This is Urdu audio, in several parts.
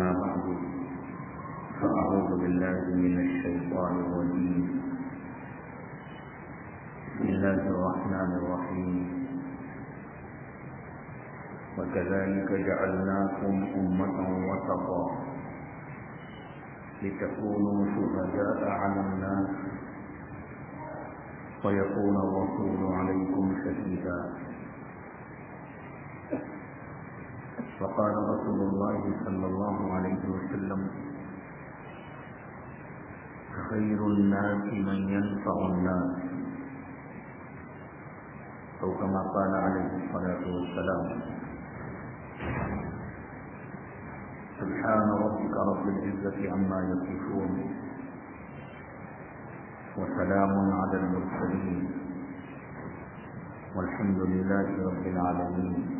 بعد فأعوذ بالله من الشيطان الرجيم. بسم الله الرحمن الرحيم. وكذلك جعلناكم أمة وسطا لتكونوا شهداء على الناس ويكون الرسول عليكم شهيدا. وقال رسول الله صلى الله عليه وسلم خير الناس من ينفع الناس. أو كما قال عليه الصلاة والسلام سبحان ربك رب العزة عما يصفون وسلام على المرسلين والحمد لله رب العالمين.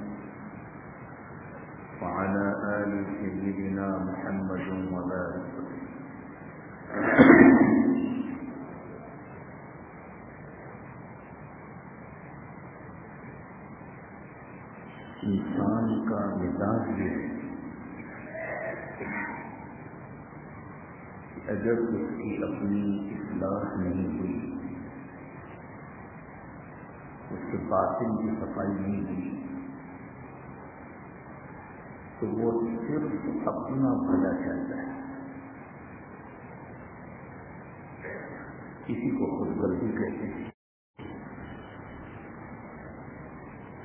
وعلى آل سيدنا محمد وبارك انسان کا مزاج یہ ہے اگر اس کی اپنی اصلاح نہیں ہوئی، اس کے باطن کی صفائی نہیں ہوئی تو وہ صرف اپنا بھلا چاہتا ہے۔ کسی کو خود غرضی کہتے ہیں۔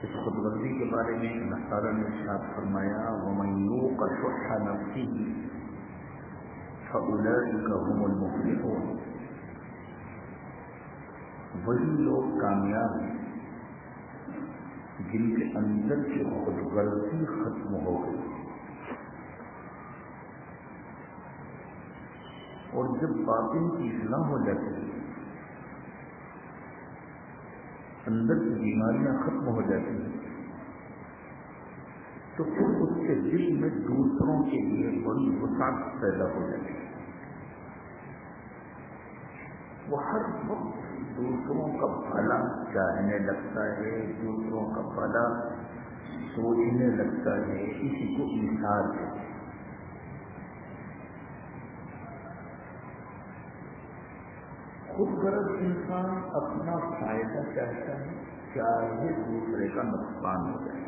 اس خود غرضی کے بارے میں نصارہ نے ساتھ فرمایا وہ میو کا چھوٹا نفسی فلر کا حمل مختلف ہو وہی لوگ کامیاب ہیں جن کے اندر کی خود غرضی ختم ہو گئی۔ اور جب باطن کی اصلاح ہو جاتی ہے، اندر کی بیماریاں ختم ہو جاتی ہیں، تو پھر اس کے دل میں دوسروں کے لیے بڑی وسعت پیدا ہو جاتی ہے۔ وہ ہر وقت دوسروں کا بھلا چاہنے لگتا ہے، دوسروں کا بھلا سوچنے لگتا ہے اسی کو انسار ہے۔ خود غرض انسان اپنا فائدہ چاہتا ہے، چاہے دوسرے کا نقصان ہو جائے۔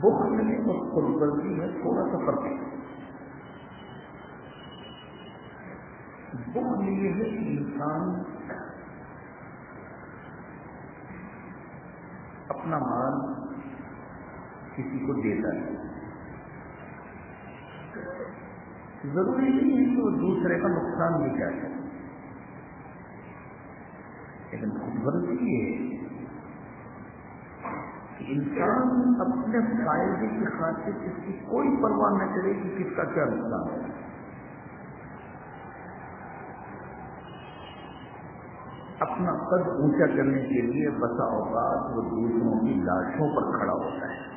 بخل میں اور خود غرضی میں تھوڑا سا فرق ہے۔ بخل یہ ہے کہ انسان اپنا مال کسی کو دیتا ہے۔ ضروری نہیں ہے کہ وہ دوسرے کا نقصان بھی چاہے لیکن خود غرضی یہ ہے کہ انسان اپنے فائدے کی خاطر اس کی کوئی پرواہ نہ کرے کہ کس کا کیا نقصان ہے۔ اپنا قد اونچا کرنے کے لیے بسا اوقات وہ دوسروں کی لاشوں پر کھڑا ہوتا ہے۔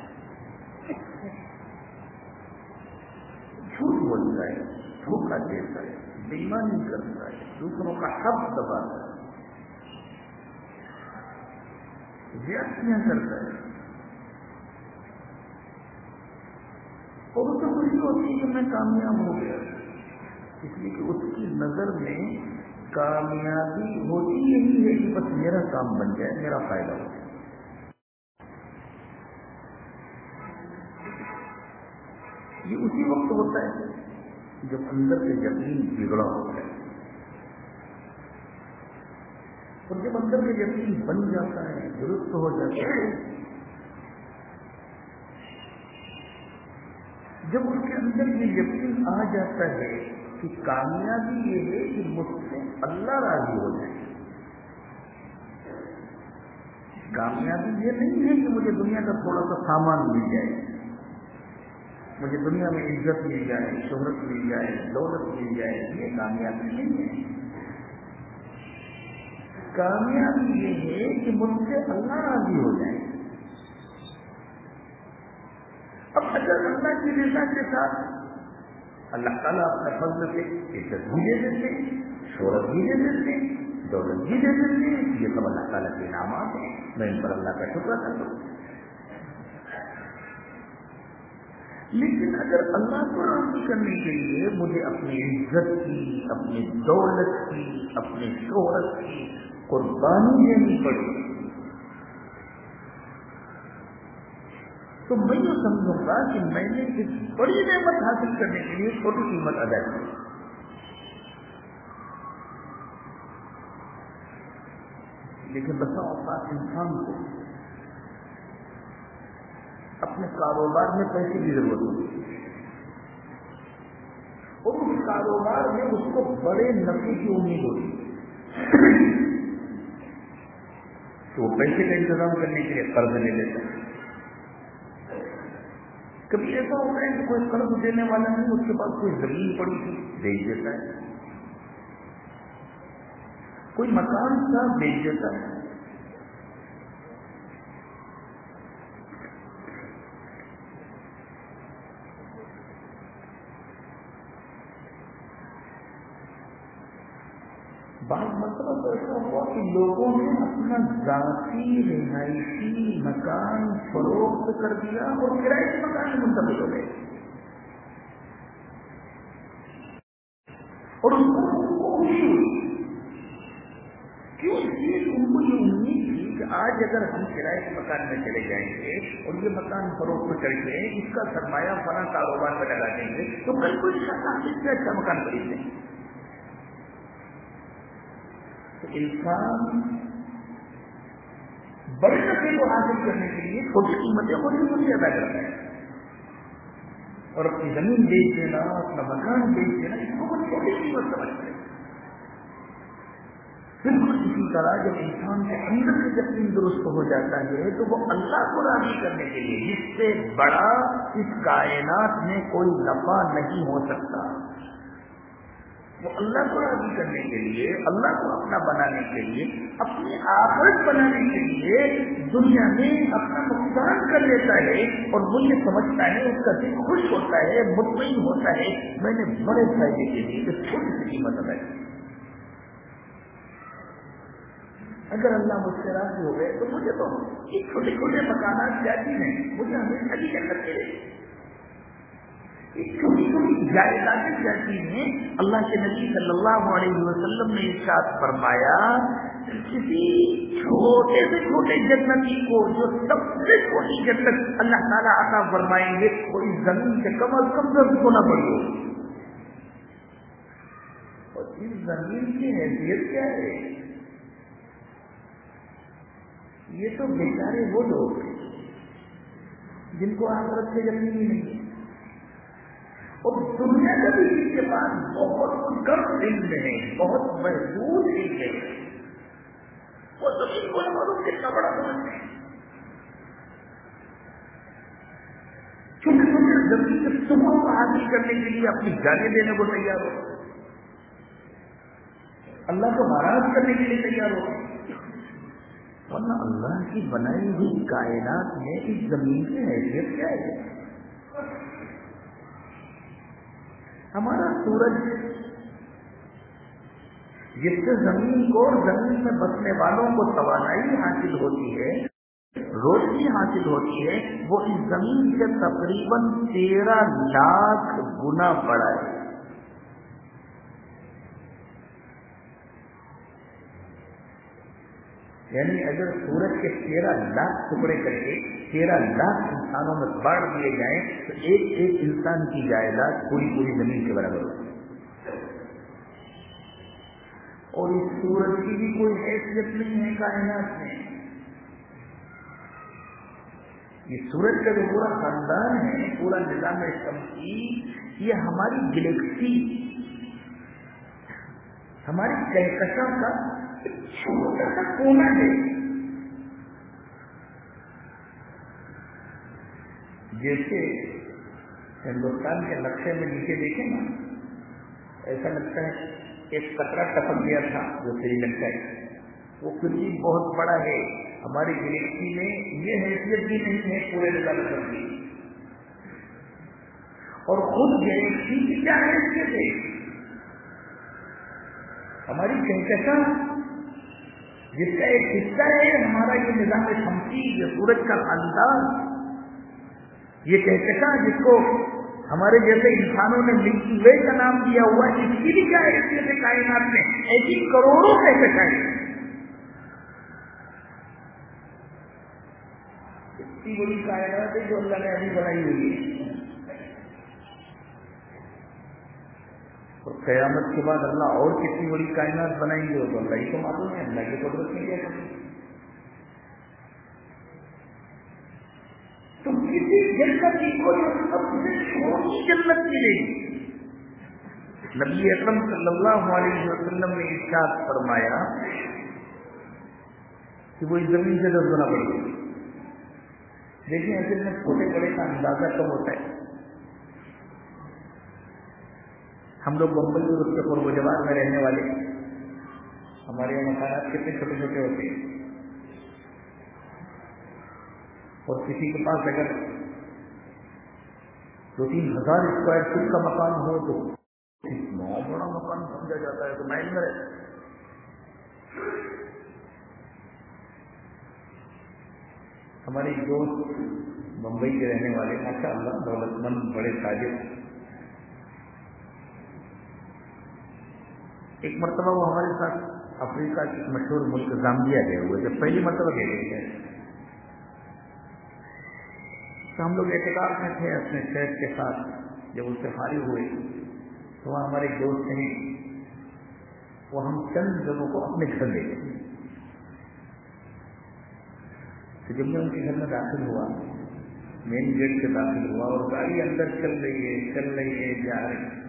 جھوٹ بولتا ہے، دھوکہ دیتا ہے، بےمانی کرتا ہے، دوسروں کا حق دباتا ہے۔ ویاستیاں کرتا ہے۔ اور اسے خوشی ہوتی ہے کہ میں کامیاب ہو گیا۔ اس لیے کہ اس کی نظر میں کامیابی ہوتی یہی ہے کہ بس میرا کام بن جائے، میرا فائدہ ہو جائے۔ یہ اسی وقت ہوتا ہے جب اندر سے یقین بگڑا ہوتا ہے۔ اور جب اندر میں یقین بن جاتا ہے، درست ہو جاتا ہے، جب اس کے اندر یہ یقین آ جاتا ہے کہ کامیابی یہ ہے کہ مجھ سے اللہ راضی ہو جائے۔ کامیابی یہ نہیں ہے کہ مجھے دنیا کا تھوڑا سا سامان مل جائے۔ مجھے دنیا میں عزت مل جائے، شہرت مل جائے، دولت مل جائے، یہ کامیابی نہیں ہے۔ کامیابی یہ ہے کہ مجھ سے اللہ راضی ہو جائے۔ اب اگر اللہ کی رضا کے ساتھ اللہ تعالیٰ اپنے فضل سے عزت بھی دے دیتے، شہرت بھی دے دیتے، دولت بھی دے دیتے، یہ سب اللہ تعالیٰ کے انعامات ہیں۔ میں ان پر اللہ کا شکر کر دوں لیکن اگر اللہ کو راضی کرنے کے لیے مجھے اپنی عزت کی، اپنی دولت کی، اپنی شہرت کی قربانی دینی پڑی تو میں یہ سمجھوں گا کہ میں نے اس بڑی نعمت حاصل کرنے کے لیے چھوٹی قیمت ادا کی۔ لیکن بسا اوقات انسان کو اپنے کاروبار میں پیسے کی ضرورت ہوتی اور اس کاروبار میں اس کو بڑے نفے کی امید ہوتی ہے۔ تو وہ پیسے کا انتظام کرنے کے لیے قرض لے لیتا۔ ہے کبھی ایسا ہوتا ہے کہ کوئی قرض دینے والا نہیں، اس کے پاس کوئی زمین پڑی تھی بیچ دیتا ہے۔ کوئی مکان تھا، بیچ دیتا ہے۔ بعض مطلب تو ایسا ہوا کہ لوگوں نے اپنا ذاتی، رہائشی مکان فروخت کر دیا اور کرائے کے مکان میں منتقل ہو گئے۔ اور ان کو خوشی ہوئی۔ کیوں؟ اس لیے ان کو یہ امید تھی کہ آج اگر ہم کرائے کے مکان میں چلے جائیں گے اور یہ مکان فروخت کر کے اس کا سرمایہ فلاں کاروبار میں لگا دیں گے، تو کل کوئی اس سے اچھا مکان خرید لیں۔ گے انسان بڑے نفے کو حاصل کرنے کے لیے چھوٹی قیمتیں بڑی بڑی ادا کرتا ہے اور اپنی زمین بیچ دینا، اپنا مکان بیچ دینا، اس کو بہت چھوٹی قیمت سمجھتے ہیں۔ بالکل اسی طرح جب انسان کے اندر سے یقین درست ہو جاتا ہے، تو وہ اللہ کو راضی کرنے کے لیے جس سے بڑا اس کائنات میں کوئی نفع نہیں ہو سکتا۔ وہ اللہ کو راضی کرنے کے لیے، اللہ کو اپنا بنانے کے لیے، اپنی آخرت بنانے کے لیے دنیا میں اپنا نقصان کر لیتا ہے اور وہ یہ سمجھتا ہے، اس کا دل خوش ہوتا ہے، مطمئن ہوتا ہے۔ میں نے بڑے فائدے کے لیے اس چھوٹی سی قیمت ادا کی۔ اگر اللہ مجھ سے راضی ہو گئے تو مجھے تو یہ چھوٹے چھوٹے مکانات جاتی ہیں مجھے ہمیشہ بھی جنت کے چھوٹی چھوٹی جائیدادیں جاتی ہیں اللہ کے نبی صلی اللہ علیہ وسلم نے ارشاد فرمایا کسی چھوٹے سے چھوٹے جنتی کو جو سب سے چھوٹی جنت اللہ تعالیٰ عطا فرمائیں گے، وہ اس زمین سے کم از کم درد ہونا پڑے گا۔ اور اس زمین کی حیثیت کیا ہے؟ یہ تو بیچارے وہ لوگ جن کو آخرت سے جمنی ہی نہیں۔ ہے اور دنیا کا بھی اس کے پاس بہت کم علم ہے، بہت محدود علم ہے۔ وہ زمین کو معلوم کتنا بڑا سمجھتے ہیں۔ چھوٹے چھوٹے زمین کے صبح کو حاصل کرنے کے لیے اپنی جانے دینے کو تیار ہو۔ اللہ کو ناراض کرنے کے لیے تیار ہو۔ ورنہ اللہ کی بنائی ہوئی کائنات میں اس زمین کی حیثیت کیا ہے؟ ہمارا سورج جس سے زمین کو اور زمین میں بسنے والوں کو توانائی حاصل ہوتی ہے، روشنی حاصل ہوتی ہے، وہ اس زمین سے تقریباً تیرہ لاکھ گنا بڑا ہے۔ یعنی اگر سورج کے تیرہ لاکھ ٹکڑے کر کے تیرہ لاکھ انسانوں میں بانٹ دیے جائیں تو ایک ایک انسان کی جائیداد پوری پوری زمین کے برابر ہوگی۔ اور اس سورج کی بھی کوئی حیثیت نہیں ہے کائنات میں۔ یہ سورج کا جو پورا خاندان ہے، پورا نظام شمسی یہ ہماری گلیکسی، ہماری کہکشا کا چھوٹا سا کونا ہے۔ جیسے ہندوستان کے نقشے میں نیچے دیکھیں نا، ایسا لگتا ہے ایک کترا ٹپک گیا تھا جو سری لنکا ہے۔ وہ پھر بھی بہت بڑا ہے۔ ہماری گلیکسی میں یہ حیثیت بھی نہیں ہے پورے نظام کی اور خود گلیکسی کی کیا حیثیت ہے؟ ہماری کہکشا جس کا ایک حصہ ہے، ہمارا یہ نظام شمسی، یہ سورج کا انداز یہ کہکشا جس کو ہمارے جیسے انسانوں نے ملکی وے کا نام دیا ہوا، اس کی بھی کیا حیثیت ہے کائنات میں ایسی کروڑوں کہکشا ہے اتنی بڑی کائنات ہے جو اللہ نے ابھی بنائی ہوئی ہے۔ اور قیامت کے بعد اللہ اور کتنی بڑی کائنات بنائیں گے وہ تو اللہ ہی کو معلوم ہے، اللہ کی قدرت نہیں کیا تو کسی جنت کی کوئی سب سے جنت ملے گی نبی اکرم صلی اللہ علیہ وسلم نے ارشاد فرمایا کہ وہ اس زمین سے درد ہونا پڑے گی دیکھیں اصل میں چھوٹے بڑے کا اندازہ کم ہوتا ہے۔ ہم لوگ بمبئی اور اس کے قرب جوان میں رہنے والے ہمارے یہاں مکانات کتنے چھوٹے چھوٹے ہوتے ہیں۔ اور کسی کے پاس اگر دو تین ہزار اسکوائر فٹ کا مکان ہو تو بہت بڑا مکان سمجھا جاتا ہے تو مائنڈ میں ہمارے دوست بمبئی کے رہنے والے ماشاء اللہ دولت مند بڑے تاجر۔ ایک مرتبہ وہ ہمارے ساتھ افریقہ کے مشہور ملک زامبیا گئے ہوئے۔ جب پہلی مرتبہ گئے گئے تو ہم لوگ احتکاب میں تھے اپنے شہر کے ساتھ، جب اس سے فارغ ہوئے۔ تو وہاں ہمارے دوست ہیں، وہ ہم چند لوگوں کو اپنے گھر لے گئے۔ تو جب میں ان کے گھر میں داخل ہوا، مین گیٹ سے داخل ہوا اور گاڑی اندر چل رہی ہے، چل رہی ہے، جا رہی ہے۔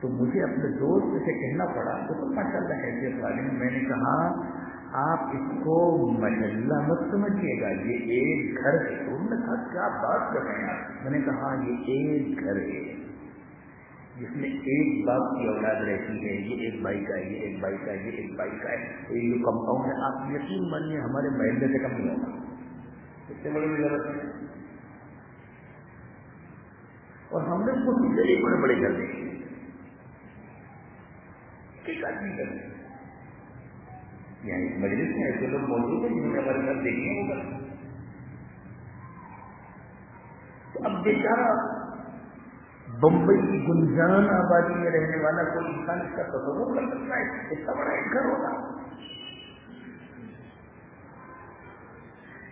تو مجھے اپنے دوست سے کہنا پڑا، تو ماشاء اللہ حیثیت والے میں نے کہا آپ اس کو محلہ مت سمجھیے گا، یہ ایک گھر ہے۔ انہوں نے کہا کیا بات کر رہے ہیں۔ میں نے کہا، یہ ایک گھر ہے۔ جس میں ایک باپ کی اولاد رہتی ہے، یہ ایک بھائی کا ہے، یہ ایک بھائی کا ہے، یہ ایک بھائی کا ہے۔ یہ کمپاؤنڈ ہے، آپ یقین مانیے، ہمارے محلے سے کم نہیں ہوگا۔ اس سے بڑی ضرورت ہے اور ہم نے کچھ بڑے بڑے گھر دیکھے۔ ایک آدمی کر یعنی مجلس میں ایسے لوگ موجود ہیں جنہوں نے ہمارے گھر دیکھنے کو تو اب بیچارہ بمبئی کی گنجان آبادی میں رہنے والا کوئی انسان اس کا تصور کر سکتا ہے؟ اتنا بڑا ایک گھر ہوگا۔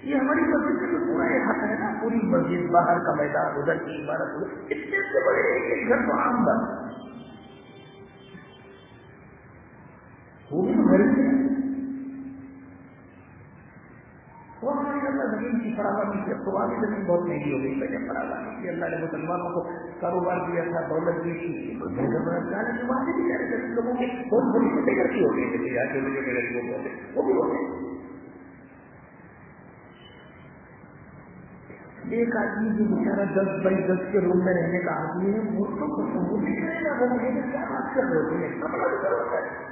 یہ ہماری مسجد کا تو پورا حق ہے نا۔ پوری مسجد باہر کا میدان، ادھر کی عمارت اتنے سے بڑے ایک گھر تو عام بات وہ بھی گھر سے وہ ہماری زمین کی فراہمی کی اب تو زمین بہت مہنگی ہو گئی پہلے فراہمی کی اللہ نے مسلمانوں کو کاروبار دیا تھا دولت دی تھی لوگوں کے بہت بڑی چھوٹے گھر ہو گئی جیسے یہاں چھوٹے چھوٹے گھر وہ بھی ہوتے ایک آدمی جو بیچارہ دس بائی دس کے روم میں رہنے کا آدمی ہے، وہ تو تصور نہیں کرے گا، وہ مجھے کیا بات کر رہے ہیں؟ اتنا بڑا ہوتا ہے۔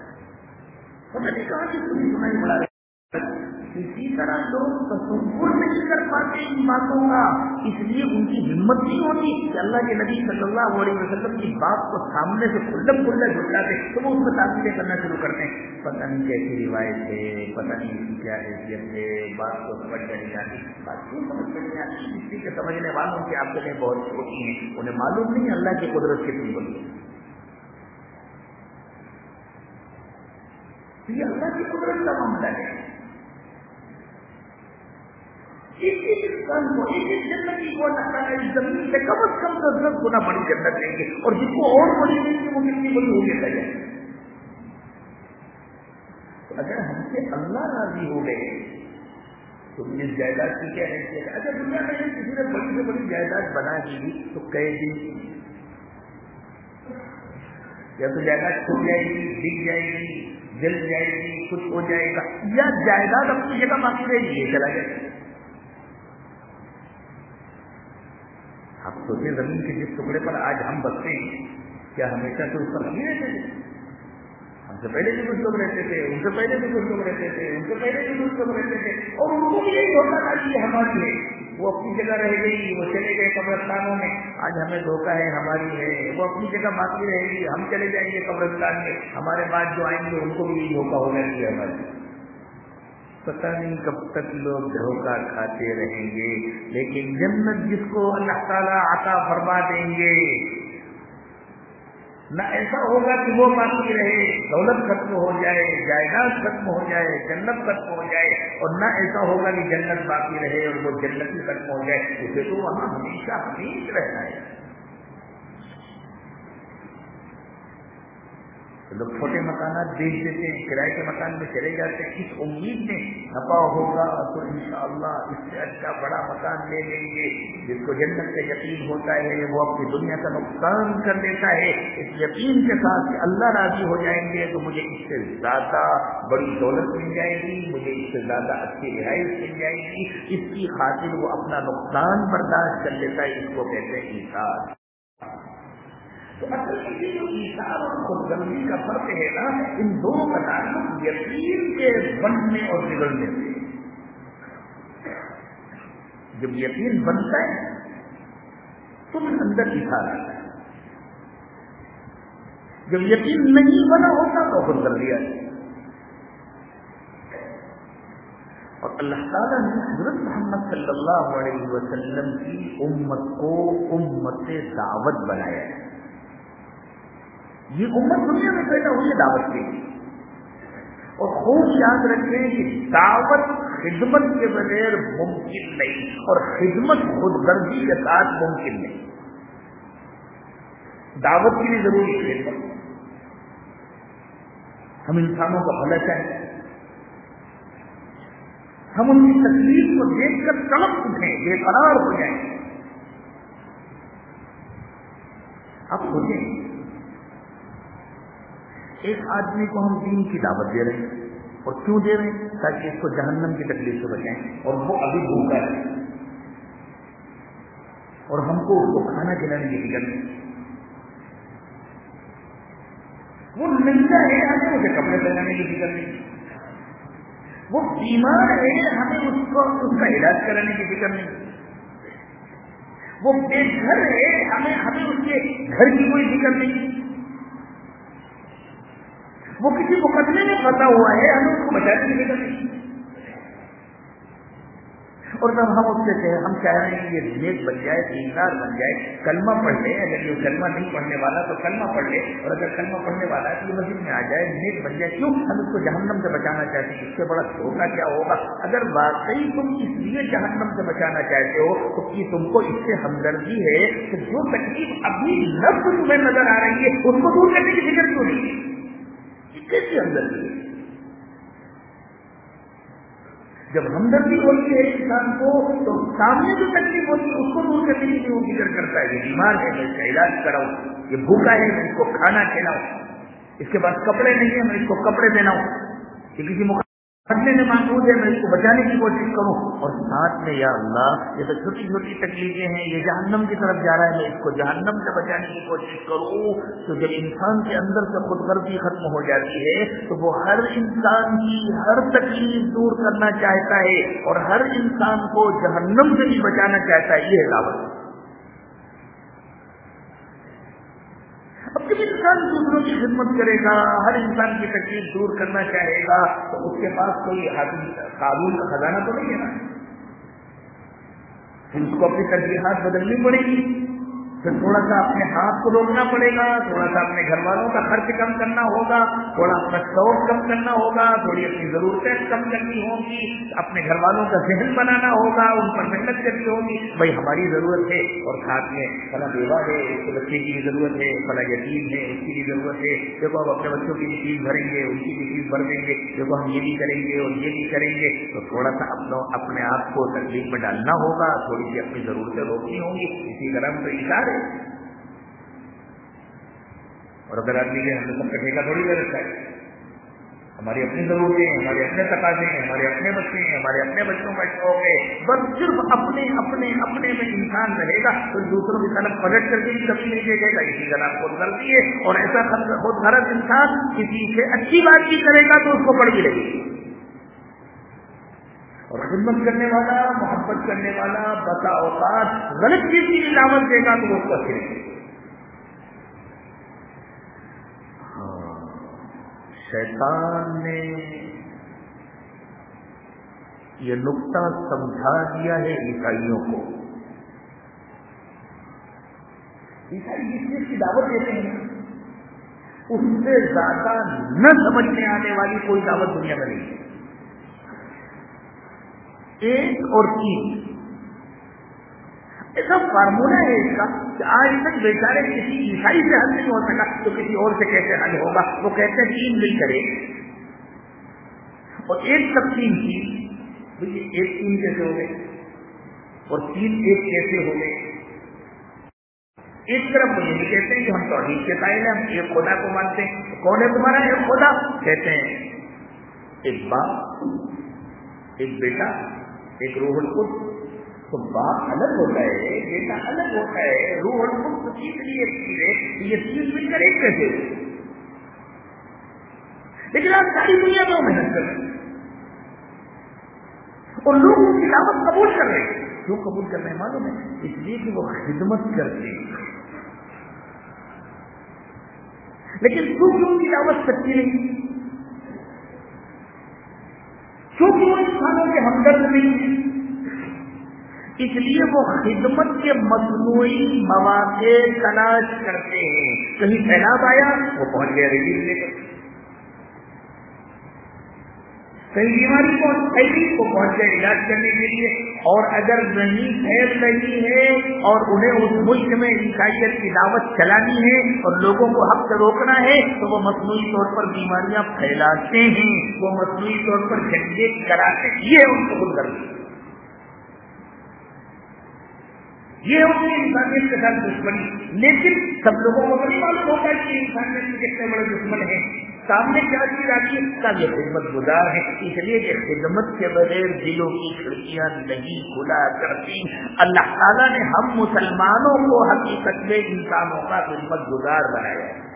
پتہ نہیں کہاں سے پوری سنائی بڑا رہے۔ اسی طرح لوگ تصور نہیں کر پاتے ان باتوں کا۔ اس لیے ان کی ہمت نہیں ہوتی کہ اللہ کے نبی صلی اللہ علیہ وسلم کی بات کو سامنے سے کھلم کھلے جھٹلاتے، تو وہ اس میں تعمیریں کرنا شروع کرتے ہیں۔ پتہ نہیں کیسی روایت ہے، پتہ نہیں کیا حیثیت ہے، بات کو سمجھ کر نہیں آتی۔ بات کیوں سمجھ کر نہیں آتی کسی کے سمجھنے والوں کی آپ کے لیے بہت چھوٹی ہیں، انہیں معلوم نہیں اللہ کی قدرت کتنی بڑی ہے۔ یہ اللہ کی قدرت کا معاملہ ہے۔ ایک ایک انسان کو ایک ایک زمین سے کم از کم دس دس گنا بڑی جنت دیں گے اور جس کو اور بڑی دیں گے وہ کتنی بڑی ہوگی چاہیے سے اللہ راضی ہو گئے، تو اس جائیداد کی کیا حیثیت اچھا دنیا میں کسی نے بڑی سے بڑی جائیداد بنا دی تو کئی دن یا تو جائیداد چھوٹ جائے گی بک جائے گی جل جائے گی، کچھ ہو جائے گا۔ یا جائیداد اپنی جگہ باقی رہے گی، یہ چلا جائے گا۔ آپ سوچے زمین کے جس ٹکڑے پر آج ہم بستے ہیں، کیا ہمیشہ تو اس پر ہم رہتے تھے؟ ہم سے پہلے بھی کچھ لوگ رہتے تھے، ان سے پہلے بھی کچھ لوگ رہتے تھے، ان سے پہلے بھی کچھ لوگ رہتے تھے، اور ان کو بھی یہی ہوتا تھا کہ ہماری ہے۔ وہ اپنی جگہ رہ گئی، وہ چلے گئے قبرستانوں میں۔ آج ہمیں دھوکہ ہے، ہماری ہے۔ وہ اپنی جگہ باقی رہے گی، ہم چلے جائیں گے قبرستان میں۔ ہمارے بعد جو آئیں گے، ان کو بھی یہی دھوکہ ہونا چاہیے ہماری پتہ نہیں کب تک لوگ دھوکہ کھاتے رہیں گے، لیکن جنت جس کو اللہ تعالیٰ عطا فرما دیں گے، نہ ایسا ہوگا کہ وہ باقی رہے، دولت ختم ہو جائے، جائیداد ختم ہو جائے، جنت ختم ہو جائے، اور نہ ایسا ہوگا کہ جنت باقی رہے اور وہ جنت ہی ختم ہو جائے، اسے تو وہاں ہمیشہ ہمیش رہنا ہے۔ لوگ چھوٹے مکانات دیکھ دیتے ہیں، کرائے کے مکان میں چلے جاتے ہیں۔ اس امید میں نفا ہوگا تو انشاءاللہ اس سے اچھا بڑا مکان لے لیں گے جس کو جنت کا یقین ہوتا ہے، وہ اپنی دنیا کا نقصان کر دیتا ہے۔ اس یقین کے ساتھ کہ اللہ راضی ہو جائیں گے تو مجھے اس سے زیادہ بڑی دولت مل جائے گی، مجھے اس سے زیادہ اچھی رہائش مل جائے گی۔ اس کی خاطر وہ اپنا نقصان برداشت کر لیتا ہے، اس کو کہتے ہیں انسان تو اصل یہ جو اور گرمی کا فرق ہے نا، ان دونوں کا تعلق یقین کے بننے اور بگڑنے سے جب یقین بنتا ہے، تو پھر اندر ایسار آتا ہے۔ جب یقین نہیں بنا ہوتا، تو خود کر دیا اور اللہ تعالیٰ نے حضرت محمد صلی اللہ علیہ وسلم کی امت کو امت دعوت بنایا ہے۔ یہ امت دنیا میں پیدا ہوئی ہے دعوت کے اور خوب یاد رکھیں کہ دعوت خدمت کے بغیر ممکن نہیں اور خدمت خود غرضی کے ساتھ ممکن نہیں۔ دعوت کے لیے ضروری خدمت۔ ہم انسانوں کا بھلا چاہیں ہم ان کی تکلیف کو دیکھ کر تڑپ اٹھیں، بے قرار ہو جائیں۔ اب سوچیں۔ ایک آدمی کو ہم دین کی دعوت دے رہے ہیں۔ اور کیوں دے رہے ہیں؟ تاکہ اس کو جہنم کی تکلیف سے بچائیں۔ اور وہ ابھی بھوکا ہے۔ اور ہم کو اس کو کھانا کھلانے کی فکر نہیں۔ وہ ننگا ہے ہمیں، اسے کپڑے پہنانے کی فکر نہیں۔ وہ بیمار ہے، ہمیں اس کو، اس کا علاج کرانے کی فکر نہیں۔ وہ بے گھر ہے، ہمیں ہمیں اس کے گھر کی کوئی فکر نہیں۔ وہ کسی مقدمے میں پھنسا ہوا ہے، ہمیں اس کو بچانے کی فکر نہیں۔ اور جب ہم اس سے ہم چاہ رہے ہیں کہ یہ نیک بن جائے، دیندار بن جائے، کلمہ پڑھ لے، اگر یہ کلمہ نہیں پڑھنے والا تو کلمہ پڑھ لے، اور اگر کلمہ پڑھنے والا ہے تو یہ مسجد میں آ جائے، نیک بن جائے۔ کیوں؟ ہم اس کو جہنم سے بچانا چاہتے ہیں۔ اس سے بڑا دھوکا کیا ہوگا؟ اگر واقعی تم اس لیے جہنم سے بچانا چاہتے ہو، تو کہ تم کو اس سے ہمدردی ہے کہ جو تکلیف ابھی نفس تمہیں نظر آ رہی ہے، اس کو دور کرنے کی فکر کیوں نہیں؟ کیسی ہمدردی ہے جب ہمدردی ہوتی ہے انسان کو، تو سامنے جو تکلیف ہوتی ہے، اس کو دور کرنے کے لیے وہ فکر کرتا ہے، یہ بیمار ہے، میں اس کا علاج کراؤں، یہ بھوکا ہے، میں اس کو کھانا کھلاؤں، اس کے بعد کپڑے نہیں ہیں، میں اس کو کپڑے دلاؤں یہ کسی مقابلے میں محفوظ ہے، میں اس کو بچانے کی کوشش کروں۔ اور ساتھ میں یا اللہ، یہ تو چھوٹی چھوٹی تکلیفیں ہیں، یہ جہنم کی طرف جا رہا ہے، میں اس کو جہنم سے بچانے کی کوشش کروں۔ تو جب انسان کے اندر سے خود غرضی ختم ہو جاتی ہے، تو وہ ہر انسان کی ہر تکلیف دور کرنا چاہتا ہے اور ہر انسان کو جہنم سے بھی بچانا چاہتا ہے، یہ دعوت۔ اب جب انسان دوسروں کی خدمت کرے گا، ہر انسان کی تکلیف دور کرنا چاہے گا، تو اس کے پاس کوئی قانون کا خزانہ تو نہیں ہے نا؟ اس کو اپنی ترجیحات بدلنی پڑے گی۔ پھر تھوڑا سا اپنے ہاتھ کو روکنا پڑے گا، تھوڑا سا اپنے گھر والوں کا خرچ کم کرنا ہوگا، تھوڑا اپنا شوق کم کرنا ہوگا، تھوڑی اپنی ضرورتیں کم کرنی ہوں گی، اپنے گھر والوں کا ذہن بنانا ہوگا، ان پر محنت کرنی ہوگی، بھائی ہماری ضرورت ہے اور ساتھ میں فلاں بیوہ ہے، اس کے بچے کی بھی ضرورت ہے، فلاں یتیم ہے، اس کی بھی ضرورت ہے، دیکھو ہم اپنے بچوں کی بھی فیس بھریں گے، ان کی بھی فیس بھر دیں گے، دیکھو ہم یہ بھی کریں گے اور یہ بھی کریں گے، تو تھوڑا سا اپنا اپنے آپ کو تکلیف میں ڈالنا ہوگا، تھوڑی سی اپنی ضرورتیں روکنی ہوں گی، اسی طرح تو اشارے اور اگر آدمی کے ہم سب کا ٹھیکہ تھوڑی دے رکھا ہے۔ ہماری اپنی ضرورتیں ہیں ہمارے اپنے تقاضے ہیں ہمارے اپنے بچے ہیں، ہمارے اپنے بچوں کا شوق ہے۔ بس صرف اپنے اپنے اپنے میں انسان رہے گا تو دوسروں کی طرف پلٹ کر کے بھی کبھی نہیں دیکھے گا۔ اسی طرح خود غلطی ہے اور ایسا خود غرض انسان کسی سے اچھی بات بھی کرے گا تو اس کو پڑھ بھی لگے گی۔ اور خدمت کرنے والا، محبت کرنے والا بتا اوقات، غلط چیز کی دعوت دے گا تو وہ اس کو ہاں، شیطان نے یہ نقطہ سمجھا دیا ہے عیسائیوں کو۔ عیسائی جس چیز کی دعوت دیتے ہیں؟ اس سے زیادہ نہ سمجھ میں آنے والی کوئی دعوت دنیا میں نہیں ہے۔ ایک اور تین ایسا فارمولا ہے اس کا کہ آج تک بیچارے کسی عیسائی سے حل نہیں ہو سکا تو کسی اور سے کیسے حل ہوگا؟ وہ کہتے ہیں تین مل کرے۔ اور ایک تقسیم کی ایک تین کیسے ہو گئے؟ اور تین ایک کیسے ہو گئے؟ ایک طرف یہ نہیں کہتے ہیں کہ ہم توحید کے قائل ہیں، ہم ایک خدا کو مانتے ہیں۔ کون ہے تمہارا ایک خدا؟ کہتے ہیں، ایک باپ، ایک بیٹا ایک روح القدس تو باپ الگ ہوتا ہے بیٹا الگ ہوتا ہے، روح القدس تیسری ایک چیز ہے یہ چیز مل کر ایک کیسے؟ لیکن آپ ساری دنیا میں محنت کر رہے ہیں۔ اور لوگ ان کی دعوت قبول کر رہے ہیں۔ کیوں قبول کر رہے ہیں معلوم ہے؟ اس لیے کہ وہ خدمت کرتے ہیں۔ لیکن کیوں ان کی دعوت سچی نہیں؟ چونکہ وہ انسانوں کے ہمدرد نہیں اس لیے وہ خدمت کے مصنوعی مواقع تلاش کرتے ہیں۔ کہیں سیلاب آیا، وہ پہنچ گیا ریلیز لے کر کئی بیماری پہنچ پھیلی وہ پہنچ گئے علاج کرنے کے لیے۔ اور اگر نہیں پھیل رہی ہے اور انہیں اس ملک میں عیسائیت کی دعوت چلانی ہے اور لوگوں کو حق سے روکنا ہے، تو وہ مصنوعی طور پر بیماریاں پھیلاتے ہیں۔ وہ مصنوعی طور پر جھنڈے کراتے یہ ان کو خود کرتے یہ ہوتی ہے انسانیت کے ساتھ دشمنی۔ لیکن سب لوگوں کو نہیں معلوم ہوتا ہے کہ انسانیت کے کتنے بڑے دشمن ہیں۔ سامنے کیا چیز آتی ہے سب یہ خدمت گزار ہے اس لیے کہ خدمت کے بغیر دلوں کی کھڑکیاں نہیں کھلا کرتی۔ اللہ تعالیٰ نے ہم مسلمانوں کو حقیقت میں انسانوں کا خدمت گزار بنایا۔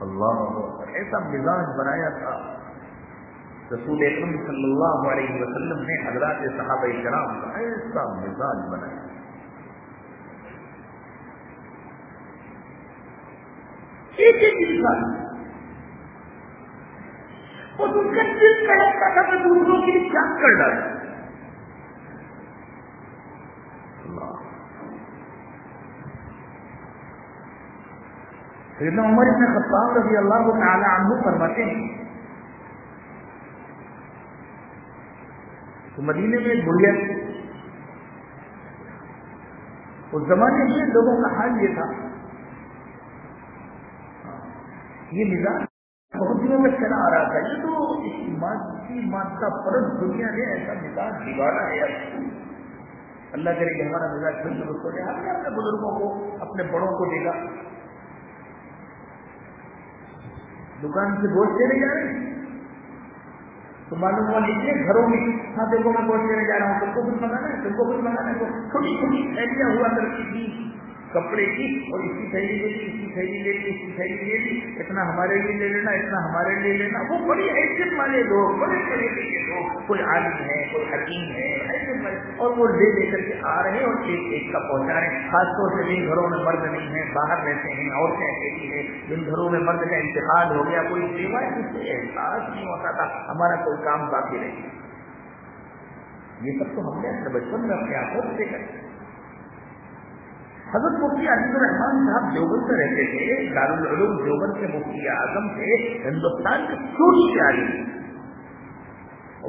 اللہ ایسا مزاج بنایا تھا۔ رسول اکرم صلی اللہ علیہ وسلم نے حضرات صحابہ کرام کا ایسا مزاج بنایا۔ ایک ایک انسان۔ اور اس کا دل کڑکتا تھا کہ دوسروں کے لیے کیا کر ڈالا سیدنا عمر ابن خطاب رضی اللہ تعالی عنہ فرماتے ہیں، تو مدینے میں ایک بڑھیا تھی۔ اس زمانے میں لوگوں کا حال یہ تھا یہ نظام بہت دنوں میں چلا آ رہا تھا۔ یہ تو اس مادی مادہ پرت دنیا نے ایسا مزاج بگاڑا ہے۔ اللہ کرے کہ ہمارا مزاج پھر درست ہو جائے ہم نے اپنے بزرگوں کو، اپنے بڑوں کو دیکھا۔ دکان سے گوشت دینے جا رہے ہیں۔ تو معلوم ہوا لکھے گھروں میں۔ ہاں دیکھو میں گوشت دینے جا رہا ہوں۔ تم کو کچھ منگانا ہے؟ تم کو کچھ منگانا ہے؟ چھوٹی چھوٹی تھیلیاں ہوا کرتی تھی۔ کپڑے کی اور اس کی تھیلی لے لی اس کی تھیلی لے لی اس کی تھیلی لے لی اتنا ہمارے لیے لے لینا، اتنا ہمارے لیے لینا۔ وہ بڑی حیثیت والے لوگ، بڑے بڑے کے لوگ۔ کوئی عالم ہے، کوئی حکیم ہے، حیثیت والے۔ اور وہ لے لے کر کے آ رہے ہیں اور ایک ایک کا پہنچا رہے ہیں۔ خاص طور سے جن گھروں میں مرد نہیں ہے، باہر رہتے ہیں، عورتیں اکیلی ہیں۔ جن گھروں میں مرد کا انتقال ہو گیا، کوئی سیوا جس سے احساس نہیں ہوتا تھا، ہمارا کوئی کام باقی نہیں یہ سب تو ہم نے اپنے بچپن میں اپنے آنکھوں سے دیکھا۔ حضرت مفتی عزیز الرحمان صاحب دیوبند میں رہتے تھے، دارالعلوم دیوبند کے مفتی اعظم تھے، ہندوستان کے چھوٹی عالم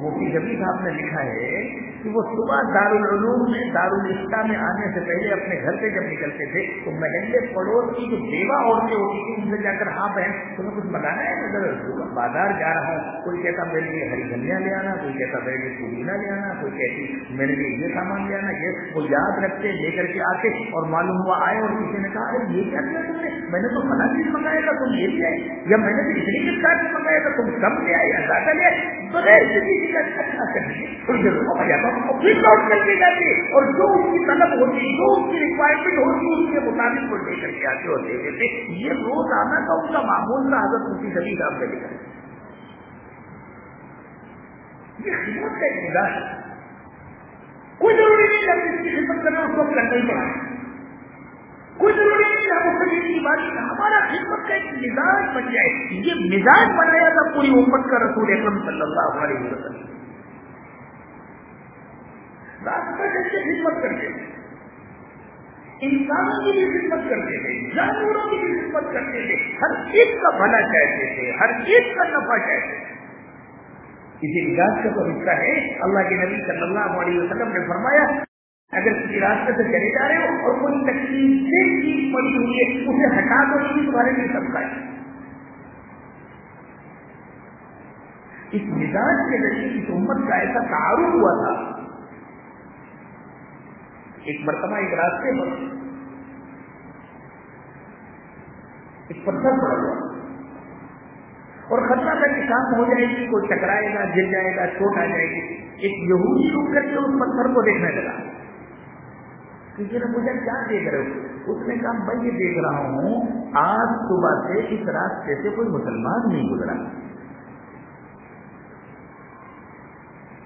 مفتی جبی صاحب نے لکھا ہے کہ وہ صبح دارالعلوم میں دارالفتا میں آنے سے پہلے اپنے گھر سے جب نکلتے تھے، تو محلے پڑوس کی جو بیوہ عورتیں ہوتی تھی ان سے جا کر ہاں بہن، تمہیں کچھ بتانا ہے؟ اگر بازار جا رہا ہوں۔ کوئی کہتا، میرے لیے ہری دھنیا لے آنا کوئی کہتا، میرے لیے پودینہ لے آنا کوئی کہتی، میرے لیے یہ سامان لے آنا یہ وہ یاد رکھتے، لے کر کے آتے اور معلوم ہوا، آئے اور کسی نے کہا، ارے، یہ کیا کیا تم نے؟ میں نے تو فلاں چیز منگایا تھا، تم یہ لے آئے یا میں نے تو اتنی کس کا منگایا تھا، تم کم لے آئے یا زیادہ لے آئے؟ بغیر کسی چیز کا اچھا کرنے تھوڑی کر کے جاتے اور جو اس کی طلب ہوتی جو اس کی ریکوائرمنٹ ہوتی اس کے مطابق وہ لے کر کے آتے اور دے دیتے یہ روز آنا کا ان کا معمول تھا حضرت مفتی سبھی صاحب کا لکھا یہ خدمت کا ایک مزاج ہے۔ کوئی ضروری نہیں ہے جس کی خدمت کرنا اس کو کرنا ہی پڑا کوئی ضروری نہیں ہے کی بات ہمارا خدمت کا ایک مزاج بن جائے۔ یہ مزاج بنایا تھا پوری امت کا رسول اکرم صلی اللہ علیہ وسلم۔ راستہ کیسے خدمت کرتے تھے انسانوں کی بھی خدمت کرتے تھے، جانوروں کی بھی خدمت کرتے تھے۔ ہر چیز کا بھلا چاہتے تھے، ہر چیز کا نفع چاہتے تھے۔ اسی مزاج کا تو حصہ ہے، اللہ کے نبی صلی اللہ علیہ وسلم نے فرمایا اگر کسی راستے سے چلے جا رہے ہو اور کوئی تکلیف سے چیز پڑی ہوئی ہے، اسے ہٹا کر نہیں تمہارے لیے سب کا اس مزاج کے ذریعے اس امت کا ایسا تعارف ہوا تھا۔ ایک مرتبہ ایک راستے پر، ایک پتھر پڑا ہوا۔ اور خطرہ کا کہ کام ہو جائے گی، کوئی ٹکرائے گا، گر جائے گا، چوٹ آ جائے گی۔ ایک یہودی رک کر کے اس پتھر کو دیکھنے لگا۔ کسی نے مجھے کیا دیکھ رہے ہو؟ اس نے کہا، میں یہ دیکھ رہا ہوں، آج صبح سے اس راستے سے کوئی مسلمان نہیں گزرا۔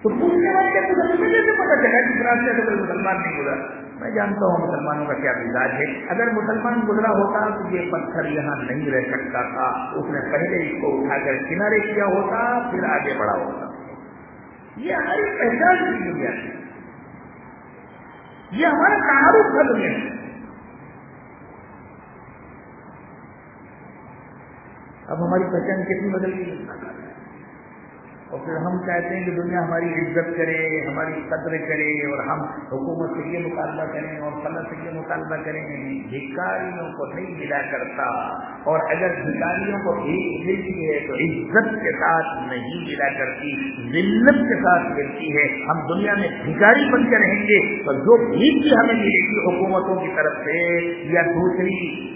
تو پوچھنے والے مجھے پتا چلا کہ راستے سے کوئی مسلمان نہیں گزرا؟ میں جانتا ہوں مسلمانوں کا کیا مزاج ہے۔ اگر مسلمان گزرا ہوتا تو یہ پتھر یہاں نہیں رہ سکتا تھا۔ اس نے پہلے اس کو اٹھا کر کنارے کیا ہوتا، پھر آگے بڑھا ہوتا۔ یہ ہماری پہچان کی دنیا ہے یہ ہمارا تعارف بدل دنیا ہے۔ اب ہماری پہچان کتنی بدل گئی؟ اور پھر ہم چاہتے ہیں کہ دنیا ہماری عزت کرے، ہماری قدر کرے اور ہم حکومت سے یہ مطالبہ کریں اور فلر سے یہ مطالبہ کریں بھکاریوں کو نہیں ملا کرتا۔ اور اگر بھکاریوں کو بھیک ملتی ہے تو عزت کے ساتھ نہیں ملا کرتی، ذلت کے ساتھ ملتی ہے۔ ہم دنیا میں بھکاری بن کے رہیں گے تو جو بھیک بھی ہمیں ملے گی حکومتوں کی طرف سے یا دوسری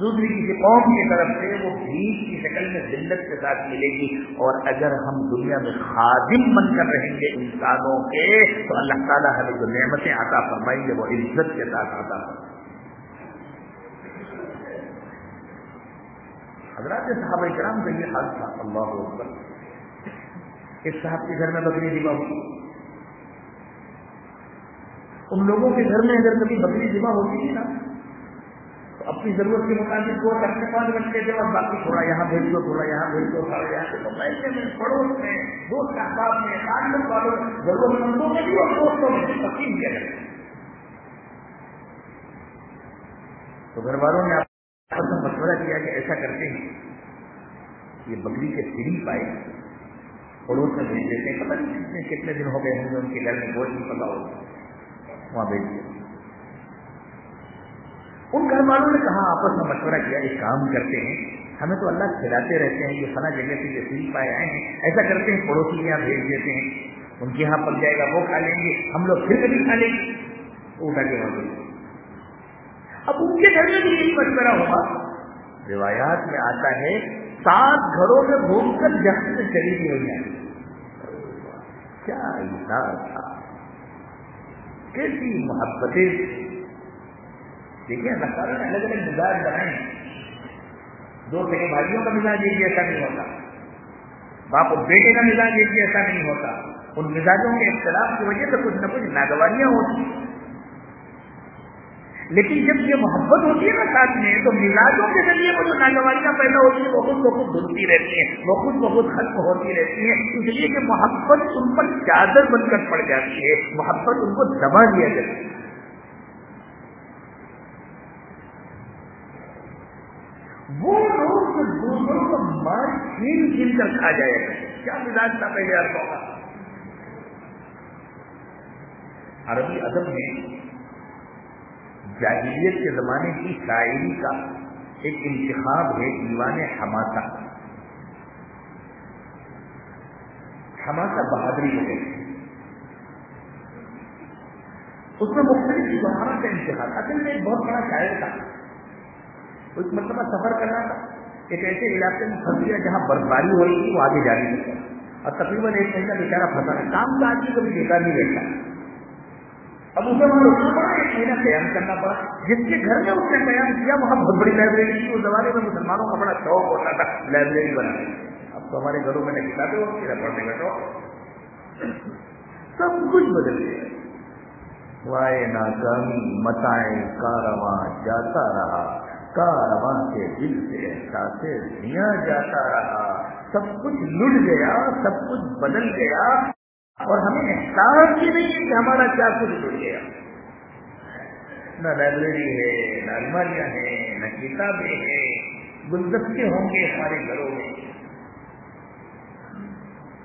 دوسری کسی قوم کی طرف سے وہ بھیک کی شکل میں ذلت کے ساتھ ملے گی اور اگر ہم دنیا میں خادم بن کر رہیں گے انسانوں کے، تو اللہ تعالیٰ ہمیں جو نعمتیں عطا فرمائیں گے، وہ عزت کے ساتھ عطا فرمائیں حضرات صاحب کرام کا یہ حال تھا، اللہ اکبر۔ ایک صاحب کے گھر میں بکری ذبح ہوئی۔ ان لوگوں کے گھر میں اگر کبھی بکری ذبح ہوتی تھی نا اپنی ضرورت کے مطابق وہ اپنے پانچ بچے تھے اور باقی تھوڑا یہاں بھیج دو، تھوڑا یہاں بھیج دو، تھوڑا یہاں سے تو پیسے میں پڑوس میں، دوست احباب میں، تعلق والوں ضرورت مندوں میں بھی اور دوستوں میں بھی تقسیم کیا جائے تو گھر والوں نے آپ سے مشورہ کیا کہ ایسا کرتے ہیں۔ یہ بکری کے سری پائے۔ پڑوس میں بھیج دیتے ہیں۔ پتہ نہیں کتنے دن ہو گئے ہوں گے، ان کے گھر میں، گوشت نہیں پتا ہوگا وہاں بھیج دیتے ان گھر والوں نے کہا، آپس میں مشورہ کیا، ایک کام کرتے ہیں، ہمیں تو اللہ کھلاتے رہتے ہیں، یہ فنا جگہ سے یہ سیل پائے آئے ہیں، ایسا کرتے ہیں، پڑوسی یہاں بھیج دیتے ہیں، ان کے یہاں پل جائے گا، وہ کھا لیں گے، ہم لوگ پھر کبھی کھا لیں گے۔ اٹھا کے وہاں اب ان کے گھر میں بھی یہی مشورہ ہوگا روایات میں آتا ہے، سات گھروں میں گھوم کر جہاں سے چلی گئی ہو جائے کیا تھا؟ کیسی محبتیں دیکھیے، اللہ تعالیٰ نے الگ الگ مزاج بنائے دو سکے بھائیوں کا مزاج ایک جیسا نہیں ہوتا۔ باپ اور بیٹے کا مزاج ایک جیسا نہیں ہوتا۔ ان مزاجوں کے اختلاف کی وجہ سے کچھ نہ کچھ ناگواریاں ہوتی لیکن جب یہ محبت ہوتی ہے نا ساتھ میں، تو مزاجوں کے ذریعے وہ جو ناگواریاں پیدا ہوتی ہیں، وہ خود بخود دھلتی رہتی ہیں، وہ خود بخود ختم ہوتی رہتی ہیں۔ اس لیے کہ محبت ان پر چادر بن کر پڑ جاتی ہے، محبت ان کو دبا دیا جاتا ہے۔ وہ لوگ جو دوسروں کو مار چھین چھین کر کھا جائے گا۔ کیا مزاج تھا پہلے عربوں کا عربی ادب میں جاہلیت کے زمانے کی شاعری کا ایک انتخاب ہے دیوان حماسا حماسا بہادری ہو گئی اس میں مختلف جوہاروں کا انتخاب۔ اصل میں ایک بہت بڑا شاعر تھا۔ ایک مرتبہ مطلب سفر کرنا تھا۔ ایک ایسے علاقے میں پھنس گیا جہاں برفباری ہو رہی تھی، وہ آگے جا رہی تھی اور تقریباً ایک مہینہ بیچارہ پھنسا کام کا آدمی کبھی دیکھا نہیں بیٹھا اب اسے وہاں روکنا پڑا ایک مہینہ قیام کرنا پڑا۔ جس کے گھر میں اس نے قیام کیا، وہاں بہت بڑی لائبریری تھی۔ اس زمانے میں مسلمانوں کا بڑا شوق ہوتا تھا لائبریری بنانے۔ اب تو ہمارے گھروں میں کتابیں ہوتی ہے پڑھنے کا شوق۔ سب کچھ بدل گیا۔ وائے ناکامی متائیں کارواں جاتا رہا۔ کارواں کے دل سے احساس دیا جاتا رہا۔ سب کچھ لٹ گیا، سب کچھ بدل گیا۔ اور ہمیں احساس بھی نہیں کہ ہمارا کیا کچھ لٹ گیا۔ نہ لائبریری ہے، نہ الماریاں ہیں، نہ کتابیں ہیں۔ گلدستے ہوں گے ہمارے گھروں میں۔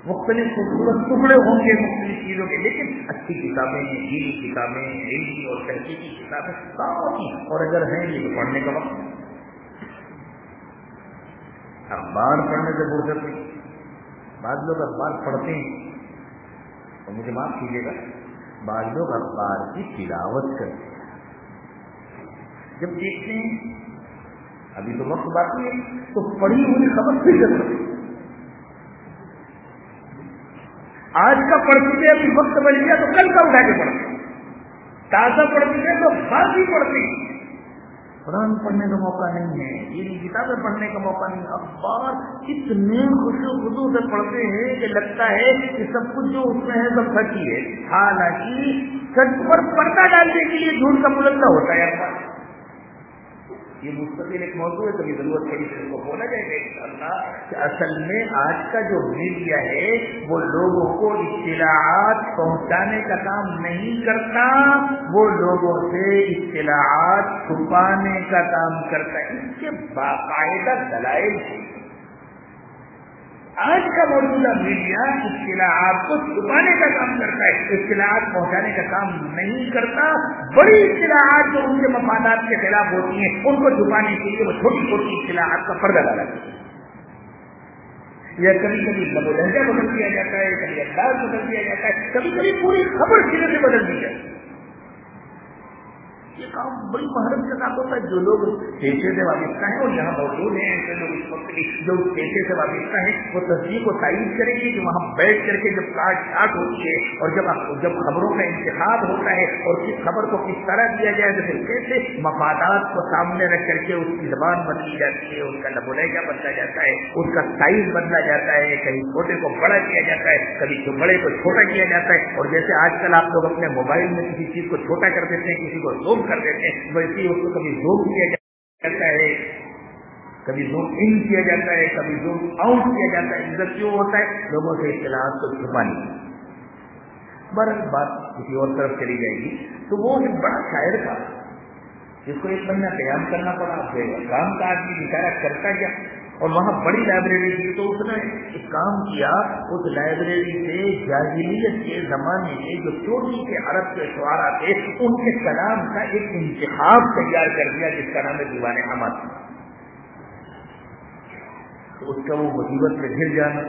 مختلف خوبصورت ٹکڑے ہوں گے مختلف چیزوں کے، لیکن اچھی کتابیں ہیلی کتابیں علمی اور تحقیقی کتابیں کافی اور اگر ہیں یہ تو پڑھنے کا وقت اخبار پڑھنے سے فرصت نہیں۔ بعض لوگ اخبار پڑھتے ہیں۔ اور مجھے معاف کیجیے گا۔ بعض لوگ اخبار کی تلاوت کرتے ہیں۔ جب دیکھتے ہیں، ابھی تو وقت باقی ہے، تو پڑھی ہوئی خبر پھر ضرورت آج کا پڑھ چکے ابھی وقت بن گیا تو کل کا اٹھا کے پڑھتے تازہ پڑھ چکے تو باقی پڑھتے قرآن پڑھنے کا موقع نہیں ہے یہ کتابیں پڑھنے کا موقع نہیں اخبار اتنے خوشی خدو سے پڑھتے ہیں کہ لگتا ہے کہ سب کچھ جو اس میں ہے سب سچی ہے۔ حالانکہ سچ پر پردہ ڈالنے کے لیے جھوٹ کا ملندہ ہوتا ہے۔ اخبار یہ مستقل ایک موضوع ہے کبھی ضرورت پڑی تو کو بولا جائے گا کہ اصل میں آج کا جو میڈیا ہے، وہ لوگوں کو اطلاعات پہنچانے کا کام نہیں کرتا، وہ لوگوں سے اطلاعات چھپانے کا کام کرتا ہے۔ اس کے باقاعدہ دلائل ہیں۔ آج کا موجودہ میڈیا اطلاعات کو چھپانے کا کام کرتا ہے اطلاعات پہنچانے کا کام نہیں کرتا۔ بڑی اطلاعات جو ان کے مفادات کے خلاف ہوتی ہیں، ان کو چھپانے کے لیے وہ چھوٹی چھوٹی اطلاعات کا پردہ ڈالا جاتا ہے یا کبھی کبھی لب لہجہ بدل دیا جاتا ہے، کبھی انداز بدل دیا جاتا ہے کبھی کبھی پوری خبر سرے سے بدل دی جاتی ہے یہ کام بڑی محرم کے ساتھ ہوتا ہے۔ جو لوگ پیشے سے وابستہ ہیں اور جہاں موجود ہیں۔ ایسے لوگ اس وقت جو پیشے سے وابستہ ہیں، وہ تصدیق کو تائید کریں گے کہ وہاں بیٹھ کر کے جب کاٹ چھاٹ ہوتی ہے اور جب جب خبروں کا انتخاب ہوتا ہے اور کس خبر کو کس طرح دیا جائے تو پھر کیسے مفادات کو سامنے رکھ کر کے اس کی زبان بدلی جاتی ہے، اس کا لبولیجا بدلا جاتا ہے، اس کا سائز بدلا جاتا ہے، کہیں چھوٹے کو بڑا کیا جاتا ہے، کبھی بڑے کو چھوٹا کیا جاتا ہے۔ اور جیسے آج کل آپ لوگ اپنے موبائل میں کسی چیز کو چھوٹا کر دیتے ہیں، کسی کو زوم کر دیتے ہیں۔ ویسے اس کو کبھی زوم کیا جاتا ہے، کبھی زوم ان کیا جاتا ہے، کبھی زوم آؤٹ کیا جاتا ہے۔ عزت کیوں ہوتا ہے؟ لوگوں سے اطلاعات کو چھپانی بر بات کسی اور طرف چلی جائے گی۔ تو وہ ایک بڑا شاعر تھا، جس کو ایک مہینہ قیام کرنا پڑا کام کا آدمی بچارا کرتا کیا اور وہاں بڑی لائبریری تھی تو اس نے ایک کام کیا، اس لائبریری سے جاہلیت کے زمانے میں جو چوٹی کے عرب کے شعرا تھے، ان کے کلام کا ایک انتخاب تیار کر دیا، جس کا نام ہے دیوان احمد اس کا وہ مصیبت میں گر جانا،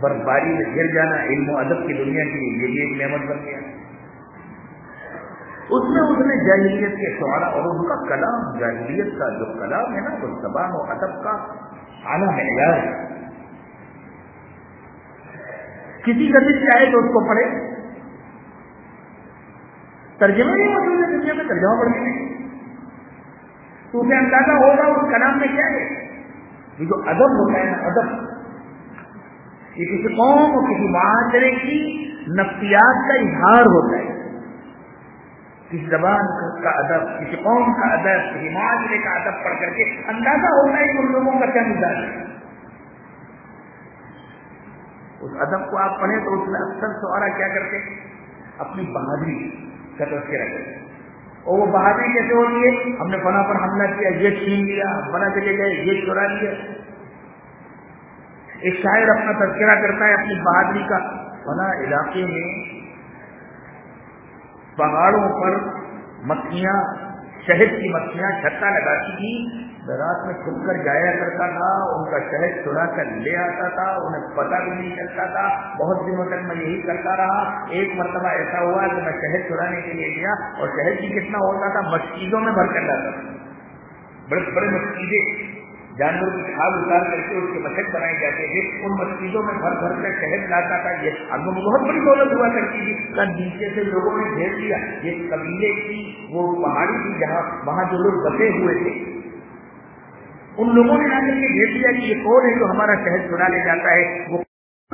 برفباری میں گر جانا، علم و ادب کی دنیا کے لیے یہ بھی ایک نعمت بن گیا۔ اس میں اس نے جاہلیت کے شعرا اور ان کا کلام، جاہلیت کا جو کلام ہے نا، وہ زبان و ادب کا اعلیٰ معیار ہے۔ کسی کا دل چاہے تو اس کو پڑھے ترجمہ نہیں موجود ہے دنیا میں ترجمہ پڑھنے میں تو اسے اندازہ ہوگا اس کلام میں کیا ہے۔ یہ جو ادب ہوتا ہے نا، ادب۔ یہ کسی قوم اور کسی معاشرے کی نفسیات کا اظہار ہوتا ہے۔ کسی زبان کا ادب، کسی قوم کا ادب، کسی معاشرے کا ادب پڑھ کر کے اندازہ ہوتا ہے کہ ان لوگوں کا کیا مزاج ہے۔ اس ادب کو آپ پڑھیں تو اس میں اکثر سوارا کیا کرتے اپنی بہادری کا تذکرہ کرتے اور وہ بہادری کیسے ہوتی ہے؟ ہم نے فنا پر حملہ کیا، یہ چھین لیا بنا چلے گئے، یہ چورا لیا۔ ایک شاعر اپنا تذکرہ کرتا ہے اپنی بہادری کا۔ فنا علاقے میں پہاڑوں پر مکھیاں، شہد کی مکھیاں چھتا لگاتی تھی رات میں چھپ کر جایا کرتا تھا، ان کا شہد چڑا کر لے آتا تھا، انہیں پتہ بھی نہیں چلتا تھا۔ بہت دنوں تک میں یہی کرتا رہا۔ ایک مرتبہ ایسا ہوا کہ میں شہد چڑانے کے لیے گیا اور شہد بھی کتنا ہوتا تھا، مسجدوں میں بھر کر لاتا تھا۔ بڑے بڑے مسجدیں۔ جانور کی کھاد اتار کر کے اس کے مچھر بنائے جاتے تھے ان مسجدوں میں بھر بھر کر شہد لاتا تھا۔ یہ اب بہت بڑی دولت ہوا کرتی تھی۔ کل نیچے سے لوگوں نے گھیر لیا۔ یہ قبیلے کی وہ پہاڑی تھی جہاں وہاں جو لوگ بسے ہوئے تھے۔ ان لوگوں نے آ کر کے گھیر دیا کہ یہ کون ہے جو ہمارا شہد چڑا لے جاتا ہے؟ وہ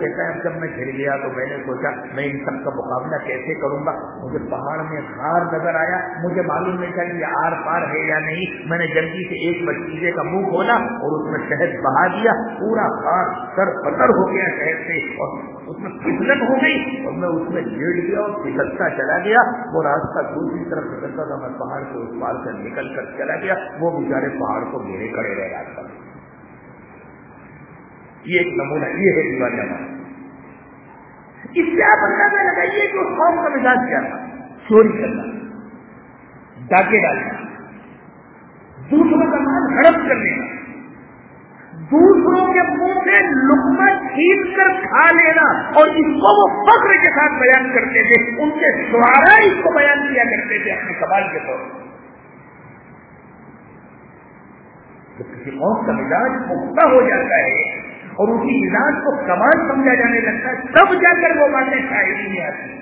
کہتا ہے جب میں گھر گیا تو میں نے سوچا میں ان سب کا مقابلہ کیسے کروں گا؟ مجھے پہاڑ میں ہار نظر آیا، مجھے معلوم نہیں تھا کہ یہ آر پار ہے یا نہیں۔ میں نے جلدی سے ایک بچیزے کا منہ کھولا اور اس میں شہد بہا دیا۔ پورا پار سر پتھر ہو گیا شہد سے اور اس میں پھسلن ہو گئی اور میں اس میں لیٹ گیا اور پھسلتا چلا گیا۔ وہ راستہ دوسری طرف پھسلتا تھا، میں پہاڑ کے اس پار سے نکل کر چلا گیا۔ وہ بیچارے پہاڑ کو گھیرے کھڑے رہے راستہ یہ ایک نمونہ یہ ہے دیوالی ہمارا اس سے آپ اندازہ لگائیے کہ اس قوم کا مزاج کیا تھا؟ چوری کرنا، ڈاکے ڈالنا، دوسروں کا مال ہڑپ کر لینا دوسروں کے منہ سے لکما چھین کر کھا لینا اور اس کو وہ فخر کے ساتھ بیان کرتے تھے، ان کے سوارا اس کو بیان کیا کرتے تھے اپنے سوال کے طور پر۔ کسی قوم کا مزاج پختہ ہو جاتا ہے اور اسی مزاج کو کمال سمجھا جانے لگتا ہے، تب جا کر وہ باتیں شاعری میں آتی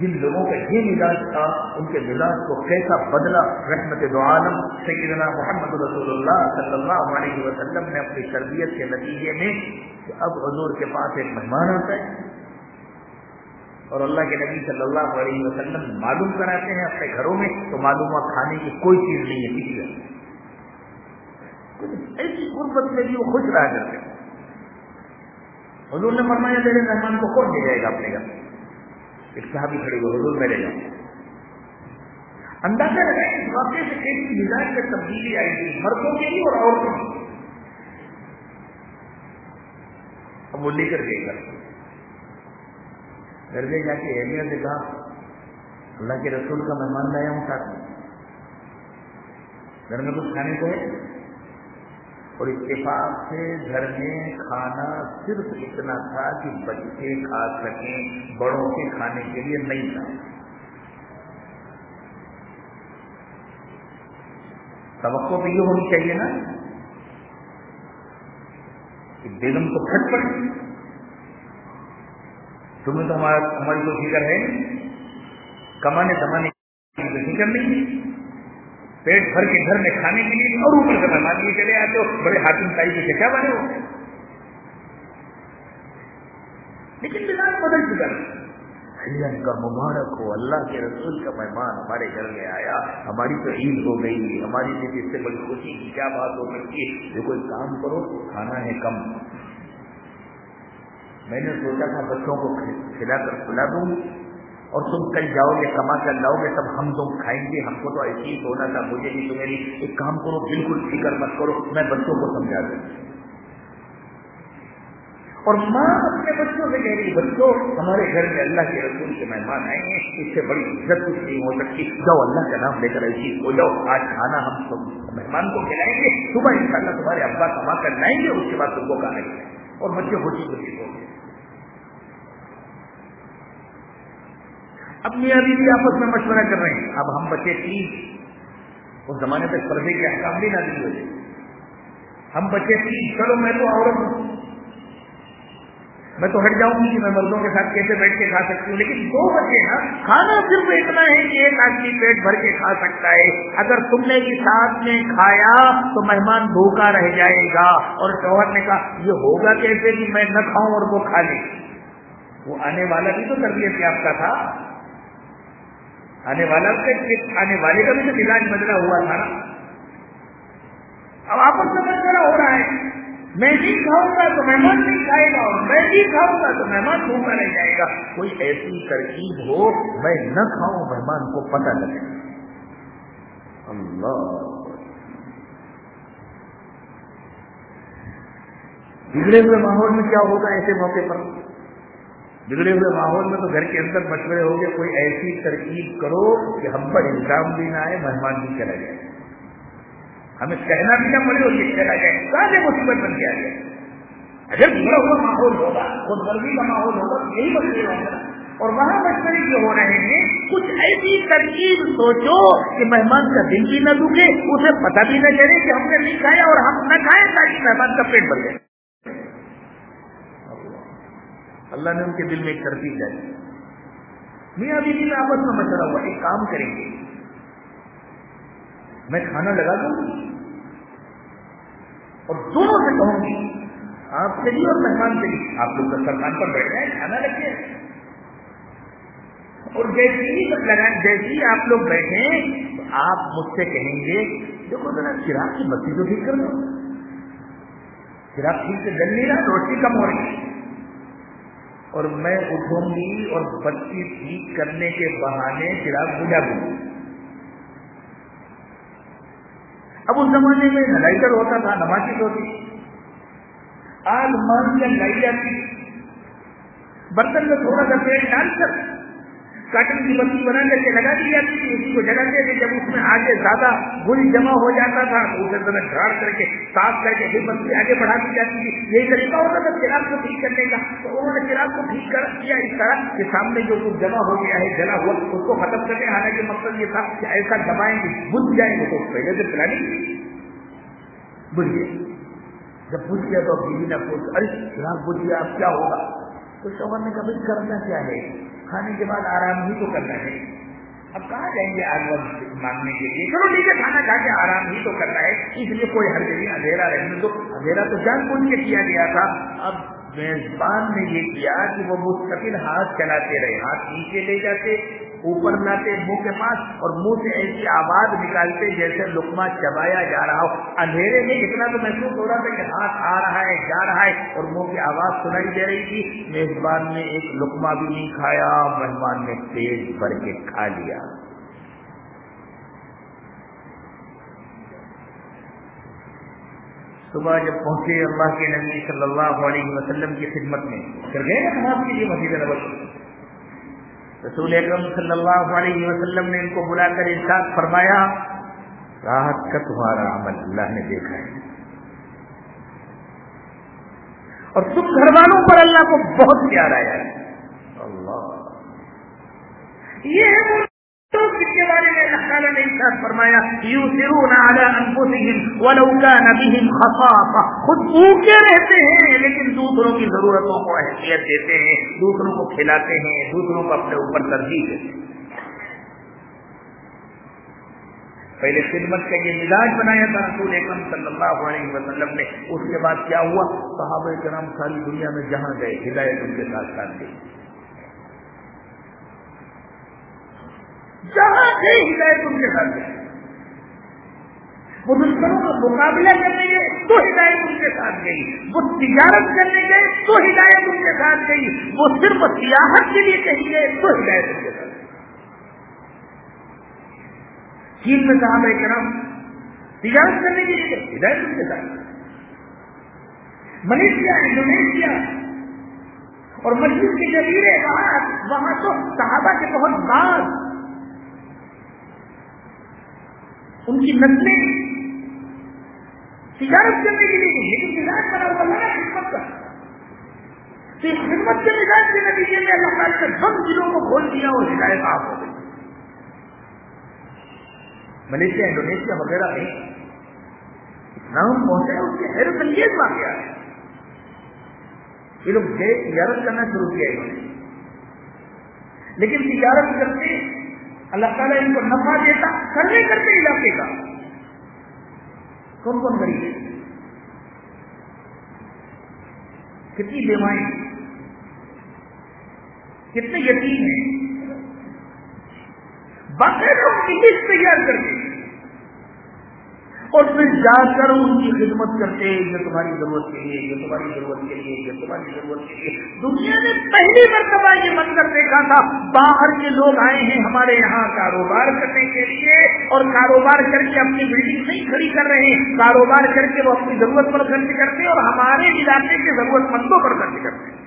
جن لوگوں کا یہ مزاج تھا، ان کے مزاج کو کیسا بدلا رحمت دو عالم سیدنا محمد رسول اللہ صلی اللہ علیہ وسلم نے اپنی تربیت کے نتیجے میں کہ اب حضور کے پاس ایک مہمان آتا ہے۔ اور اللہ کے نبی صلی اللہ علیہ وسلم معلوم کراتے ہیں اپنے گھروں میں، تو معلوم ہوا کھانے کی کوئی چیز نہیں ہے، کسی ایسی غربت میں بھی وہ خوش رہا کرتے ہیں۔ حضور نے فرمایا، میرے مہمان کو کون لے جائے گا اپنے گھر ایک صاحب کھڑے ہوئے حضور میں لے جاؤں اندازہ لگا اس واقعے سے ایسی مزاج میں تبدیلی آئی تھی، مردوں کے لیے اور عورتوں کی اب وہ لے کر گئے گھر۔ گھر میں جا کے اہمیت سے کہا، اللہ کے رسول کا مہمان لایا ہوں ساتھ میں۔ گھر میں کچھ کھانے کو ہے؟ اور اتفاق سے گھر میں کھانا صرف اتنا تھا کہ بچے کھا سکیں، بڑوں کے کھانے کے لیے نہیں تھا۔ توقع تو یہ ہونی چاہیے نا کہ بیگم تو پھٹ پڑی تمہیں تو ہمارا ہماری تو فکر ہے۔ کمانے دمانے کی فکر نہیں۔ پیٹ بھر کے گھر میں کھانے کے لیے اور اوپر سے مہمان لیے چلے آتے ہو، بڑے حاکم تائی کے کیا بنے ہو۔ لیکن مزاج بدل چکا۔ ہے کا مبارک ہو، اللہ کے رسول کا مہمان ہمارے گھر میں آیا۔ ہماری تو عید ہو گئی ہماری لیے اس سے بڑی خوشی کی، کیا بات ہو سکتی ہے؟ جو کوئی کام کرو، کھانا ہے کم۔ میں نے سوچا تھا بچوں کو کھلا کر کھلا دوں۔ اور تم کل جاؤ گے، کما کر لاؤ گے، تب ہم تم کھائیں گے۔ ہم کو تو ایسی ہی ہونا تھا، مجھے بھی تمہیں ایک کام کرو، بالکل فکر مت کرو، میں بچوں کو سمجھا دوں۔ اور ماں اپنے بچوں سے کہہ رہی بچوں، ہمارے گھر میں اللہ کے رسول کے مہمان آئے ہیں، اس سے بڑی عزت کچھ نہیں ہو سکتی۔ جاؤ، اللہ کا نام لے کر ایسی ہو جاؤ۔ آج کھانا ہم مہمان کو کھلائیں گے، صبح ان شاء اللہ تمہارے ابا کما کر لائیں گے، اس کے بعد تم کو کھانا کھلائیں اور بچے خوشی خوشی ہو گئے اپنی ابھی بھی آپس میں مشورہ کر رہے ہیں۔ اب ہم بچے تین اس زمانے تک پردے کے احکام بھی نہ دی ہوئے۔ ہم بچے تین۔ چلو میں تو عورت ہوں۔ میں تو ہٹ جاؤں گی کہ میں مردوں کے ساتھ کیسے بیٹھ کے کھا سکتی ہوں۔ لیکن دو بچے نا کھانا صرف اتنا ہے کہ ایک آدمی پیٹ بھر کے کھا سکتا ہے۔ اگر تم نے بھی ساتھ میں کھایا تو مہمان بھوکا رہ جائے گا۔ اور شوہر نے کہا، یہ ہوگا کیسے کہ میں نہ کھاؤں اور وہ کھا لے۔ وہ آنے والا بھی تو تربیت یافتہ تھا۔ آنے والا آنے والے کا بھی تو مزاج بدلا ہوا تھا نا۔ اب آپس میں مسئلہ ہو رہا ہے۔ میں نہیں کھاؤں گا تو مہمان نہیں کھائے گا اور میں نہیں کھاؤں گا تو مہمان بھوکا نہیں جائے گا۔ کوئی ایسی ترکیب ہو، میں نہ کھاؤں، مہمان کو پتہ لگے۔ اللہ۔ بگڑے ہوئے ماحول میں کیا ہوگا ایسے موقع پر؟ بگڑے ہوئے ماحول میں تو گھر کے اندر مشورے ہو گئے کوئی ایسی ترکیب کرو کہ ہم پر الزام بھی نہ آئے، مہمان بھی چلا جائے۔ ہمیں کہنا بھی نہ پڑے اور یہ چلا جائے۔ سارے مصیبت بن کے آ جائے۔ اگر بگڑا ہوا ماحول ہوگا خود غرضی کا ماحول ہوگا، یہی مسئلے ہوں اور وہاں مشورے جو ہو رہے ہیں، کچھ ایسی ترکیب سوچو کہ مہمان کا دل بھی نہ دکھے، اسے پتہ بھی نہ چلے کہ ہم نے نہیں کھایا اور ہم نہ کھائے تاکہ مہمان کا پیٹ بھر جائے۔ اللہ نے ان کے دل میں ایک ترتیب ڈالی میاں بیوی میں آپس میں مشورہ ہوا، ایک کام کریں گے۔ میں کھانا لگا دوں گی۔ اور دونوں سے کہوں گی، آپ سے بھی اور مہمان سے بھی آپ لوگ دسترخوان پر بیٹھ جائیں، کھانا لگے اور جیسے ہی لگائیں جیسے ہی آپ لوگ بیٹھیں، تو آپ مجھ سے کہیں گے، دیکھو ذرا چراغ کی بتی تو ٹھیک کر دو۔ چراغ ٹھیک سے جل نہیں رہا روٹی کم ہو رہی ہے۔ اور میں اٹھوں گی اور بچی ٹھیک کرنے کے بہانے چراغ بجا دوں گی اب اس زمانے میں لائٹر ہوتا تھا نمازی ہوتی آج مان سے لائی جاتی برتن میں تھوڑا سا پیٹ ڈال کر کاٹن کی بتی بنا کر کے لگا دی جاتی تھی، اسی کو جگاتے تھے جب اس میں آگے زیادہ گل جمع ہو جاتا تھا، تو اسے ذرا جھاڑ کر کے، صاف کر کے پھر بتی آگے بڑھا دی جاتی تھی۔ یہی طریقہ ہوتا تھا چراغ کو ٹھیک کرنے کا۔ تو انہوں نے چراغ کو ٹھیک کر دیا اس طرح کہ سامنے جو کچھ جمع ہو گیا ہے جلا ہوا، اس کو ختم کرنے۔ حالانکہ مقصد یہ تھا کہ ایسا دبائیں گے بج جائیں گے۔ تو پہلے سے پلانی بج گئے۔ جب بج گیا تو بیوی نے پوچھ، ارے چراغ بج گیا، اب کیا ہوگا؟ تو شوہر نے کبھی کرنا کیا ہے؟ کھانے کے بعد آرام ہی تو کرنا ہے۔ اب کہاں جائیں گے آگ مانگنے کے لیے؟ چلو ٹھیک ہے، کھانا کھا کے آرام ہی تو کرنا ہے۔ اس لیے کوئی ہر جگہ اندھیرا رہنے تو اندھیرا تو جان بوجھ کے کیا گیا تھا۔ اب میزبان نے یہ کیا کہ وہ مستقل ہاتھ چلاتے رہے، ہاتھ نیچے لے جاتے۔ اوپر لاتے منہ کے پاس اور منہ سے ایسی آواز نکالتے جیسے لکما چبایا جا رہا ہو۔ اندھیرے میں اتنا تو محسوس ہو رہا تھا کہ ہاتھ آ رہا ہے، جا رہا ہے اور منہ کی آواز سنائی دے رہی تھی۔ میزبان نے ایک لکما بھی نہیں کھایا مہمان نے پیٹ بھر کے کھا لیا۔ صبح جب پہنچے اللہ کے نبی صلی اللہ علیہ وسلم کی خدمت میں، پھر گئے نا نماز کے لیے مسجد نبی رسول اکرم صلی اللہ علیہ وسلم نے ان کو بلا کر ارشاد فرمایا، راحت کا تمہارا عمل اللہ نے دیکھا ہے۔ اور تم گھر والوں پر اللہ کو بہت پیارا ہے۔ اللہ۔ یہ تو اس کے بارے میں اللہ تعالیٰ نے ارشاد فرمایا یو سرون اعلیٰ ولو كان بهم خصاصہ۔ خود بھوکے رہتے ہیں، لیکن دوسروں کی ضرورتوں کو اہمیت دیتے ہیں، دوسروں کو کھلاتے ہیں، دوسروں کو اپنے اوپر ترجیح دیتے ہیں۔ پہلے خدمت کا یہ مزاج بنایا تھا، رسول اکرم صلی اللہ علیہ وسلم نے۔ اس کے بعد کیا ہوا؟ صحابہ کرام ساری دنیا میں جہاں گئے، ہدایت ان کے ساتھ ساتھ گئی جہاں گئے ہدایت ان کے ساتھ گئی وہ دشمنوں کا مقابلہ کرنے گئے تو ہدایت ان کے ساتھ گئی۔ وہ تجارت کرنے گئے تو ہدایت ان کے ساتھ گئی۔ وہ صرف سیاحت کے لیے کہیں گئے تو ہدایت ان کے ساتھ چین میں صاحب ہے کرام تجارت کرنے کے لیے ہدایت ان کے ساتھ ملیشیا، انڈونیشیا اور مسجد کے جزیرے، وہاں وہاں تو صحابہ کے بہت بعد ان کی نسلیں تجارت کرنے کے لیے لیکن مزاج بنا ہوا لگا خدمت کا تو اس خدمت کے مزاج کے نتیجے میں اللہ تعالیٰ نے سب دلوں کو کھول دیا اور ہدایت آپ ہو گئی۔ ملیشیا، انڈونیشیا وغیرہ میں اسلام پہنچے اس کے حیرت انگیز واقعہ ہے۔ یہ لوگ گئے، تجارت کرنا شروع کیا انہوں نے۔ لیکن تجارت کرتے اللہ تعالیٰ ان کو نفع دیتا کرنے کرتے علاقے کا۔ کون کون غریب ہے؟ کتنی بیماری کتنے یتیم ہیں؟ باقی لوگ انگلش تیار کرتے اور پھر جا کر ان کی خدمت کرتے یہ تمہاری ضرورت کے لیے، یہ تمہاری ضرورت کے لیے، یہ تمہاری ضرورت کے لیے۔ دنیا نے پہلی مرتبہ یہ منظر دیکھا تھا، باہر کے لوگ آئے ہیں ہمارے یہاں کاروبار کرنے کے لیے اور کاروبار کر کے اپنی بلڈنگ نہیں کھڑی کر رہے ہیں۔ کاروبار کر کے وہ اپنی ضرورت پر خرچ کرتے ہیں اور ہمارے علاقے کے ضرورت مندوں پر خرچ کرتے۔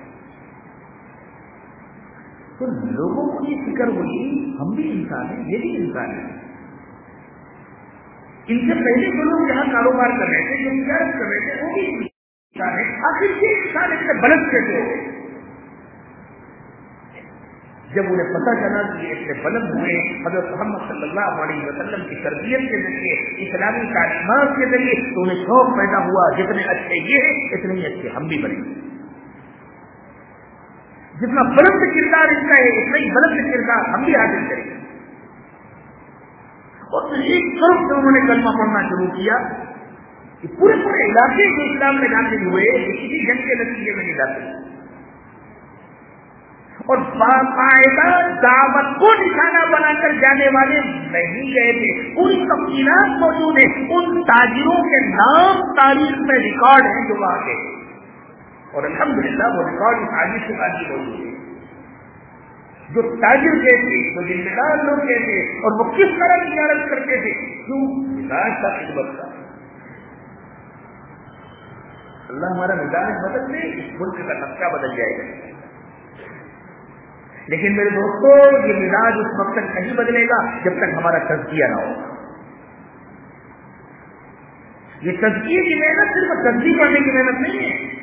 تو لوگوں کو یہ فکر ہوئی، ہم بھی انسان ہیں، یہ بھی انسان ہیں۔ ان سے پہلے جو لوگ یہاں کاروبار کر رہے تھے، جو تجارت کر رہے تھے، وہ بھی آخر یہ انسان اتنے بلد کیسے ہو جب انہیں پتا چلا کہ اتنے بلند ہوئے، حضرت محمد صلی اللہ علیہ وسلم کی تربیت کے ذریعے، اسلامی تعلیمات کے ذریعے تو انہیں شوق پیدا ہوا، جتنے اچھے یہ ہیں، اتنے ہی اچھے ہم بھی بنے۔ جتنا بلند کردار اس کا ہے، اتنا ہی بلند کردار ہم بھی حاصل کریں۔ گے اور پھر ایک طرف سے انہوں نے کلمہ پڑھنا شروع کیا کہ پورے پورے علاقے جو اسلام میں داخل ہوئے، کسی جنگ کے نتیجے میں نہیں داخل اور باقاعدہ دعوت کو نشانہ بنا کر جانے والے نہیں گئے تھے۔ پوری تفصیلات موجود ہیں۔ ان تاجروں کے نام تاریخ میں ریکارڈ ہیں جو وہاں کے۔ اور الحمدللہ وہ ریکارڈ تاریخ سے تاریخ موجود ہے جو تاجر کہتے جو ذمہ دار لوگ کہتے اور وہ کس طرح تجارت کرتے تھے؟ کیوں؟ مزاج کا خدمت کا۔ اللہ ہمارا مزاج بدل دے اس ملک کا نقشہ بدل جائے گا۔ لیکن میرے دوستوں یہ مزاج اس وقت تک نہیں بدلے گا جب تک ہمارا تجزیہ نہ ہوگا یہ تجزیے کی محنت صرف تجزیے پڑھنے کی محنت نہیں ہے۔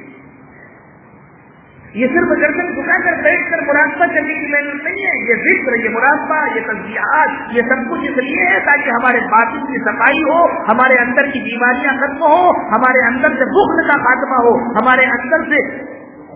یہ صرف گردن جھکا کر بیٹھ کر مراقبہ کرنے کی محنت نہیں ہے، یہ ذکر، یہ مراقبہ یہ تجزیات یہ سب کچھ اس لیے ہے تاکہ ہمارے باطن کی صفائی ہو، ہمارے اندر کی بیماریاں ختم ہو، ہمارے اندر سے بخل کا خاتمہ ہو، ہمارے اندر سے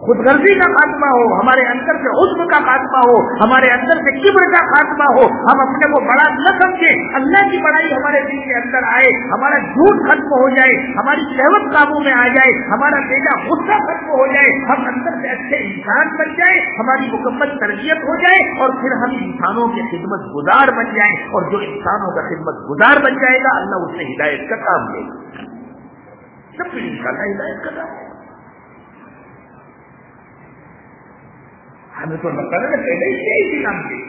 خود غرضی کا خاتمہ ہو، ہمارے اندر سے عزم کا خاتمہ ہو، ہمارے اندر سے کبر کا خاتمہ ہو، ہم اپنے کو بڑا نہ سمجھیں، اللہ کی بڑائی ہمارے دل کے اندر آئے، ہمارا جھوٹ ختم ہو جائے، ہماری شہوت قابو میں آ جائے، ہمارا بیٹا غصہ ختم ہو جائے، ہم اندر سے اچھے انسان بن جائے، ہماری مکمل تربیت ہو جائے اور پھر ہم انسانوں کی خدمت گزار بن جائیں اور جو انسانوں کا خدمت گزار بن جائے گا، اللہ اس سے ہدایت کا کام دے گا۔ سب ان شاء اللہ ہدایت کا کام۔ ہمیں تو پہلے سے ہی کام کی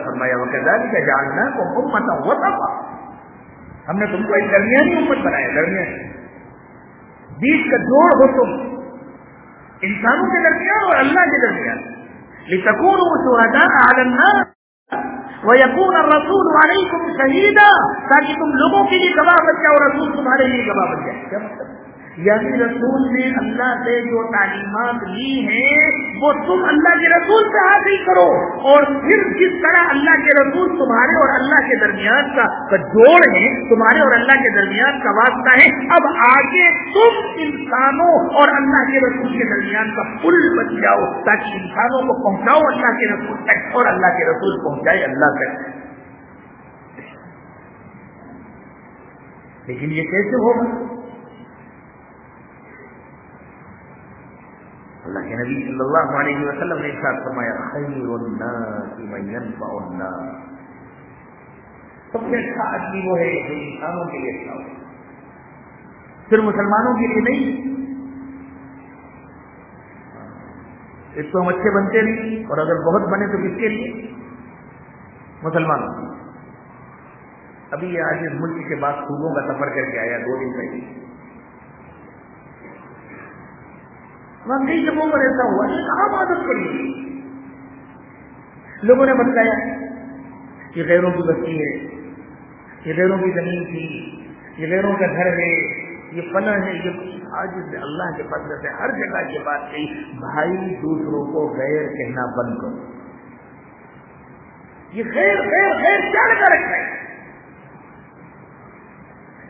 فرمایا وہ کہ جاننا کو امت ہوا تھا ہم نے تم کو ایک درمیانی امت بنایا درمیان بیچ کا جوڑ ہو تم انسانوں کے درمیان اور اللہ کے درمیان لکون وہ سوہدا آلنا وہ یقون اور رسول والے تم شہیدا تاکہ تم لوگوں کے لیے گواہ بن جاؤ رسول تمہارے لیے گواہ بن جائے کیا مطلب یعنی رسول نے اللہ سے جو تعلیمات لی ہیں، وہ تم اللہ کے رسول سے حاصل کرو۔ اور پھر جس طرح اللہ کے رسول تمہارے اور اللہ کے درمیان کا جوڑ ہے، تمہارے اور اللہ کے درمیان کا واسطہ ہے، اب آگے تم انسانوں اور اللہ کے رسول کے درمیان کا پل بن جاؤ، تاکہ انسانوں کو پہنچاؤ اللہ کے رسول تک اور اللہ کے رسول پہنچائے اللہ تک۔ لیکن یہ کیسے ہوگا؟ اللہ کے نبی صلی اللہ علیہ وسلم نے ساتھ فرمایا، خیر الناس من ينفع الناس۔ سب سے اچھا آدمی وہ ہے جو انسانوں کے لیے اچھا ہو صرف مسلمانوں کے لیے نہیں۔ ایک تو ہم اچھے بنتے نہیں، اور اگر بہت بنے تو کس کے لیے؟ مسلمانوں ابھی آج اس ملک کے بعد صوبوں کا سفر کر کے آیا، دو دن پہلے۔ وہاں کئی جگہوں پر ایسا ہوا یہ کہاں عادت پڑی لوگوں نے بتایا یہ غیروں کی بستی ہے، یہ غیروں کی زمین تھی، یہ غیروں کا گھر ہے، یہ پنر ہے، یہ آج اللہ کے فضل سے ہر جگہ یہ بات کہی۔ بھائی، دوسروں کو غیر کہنا بند کرو۔ یہ غیر غیر غیر کیا لگا رکھا ہے؟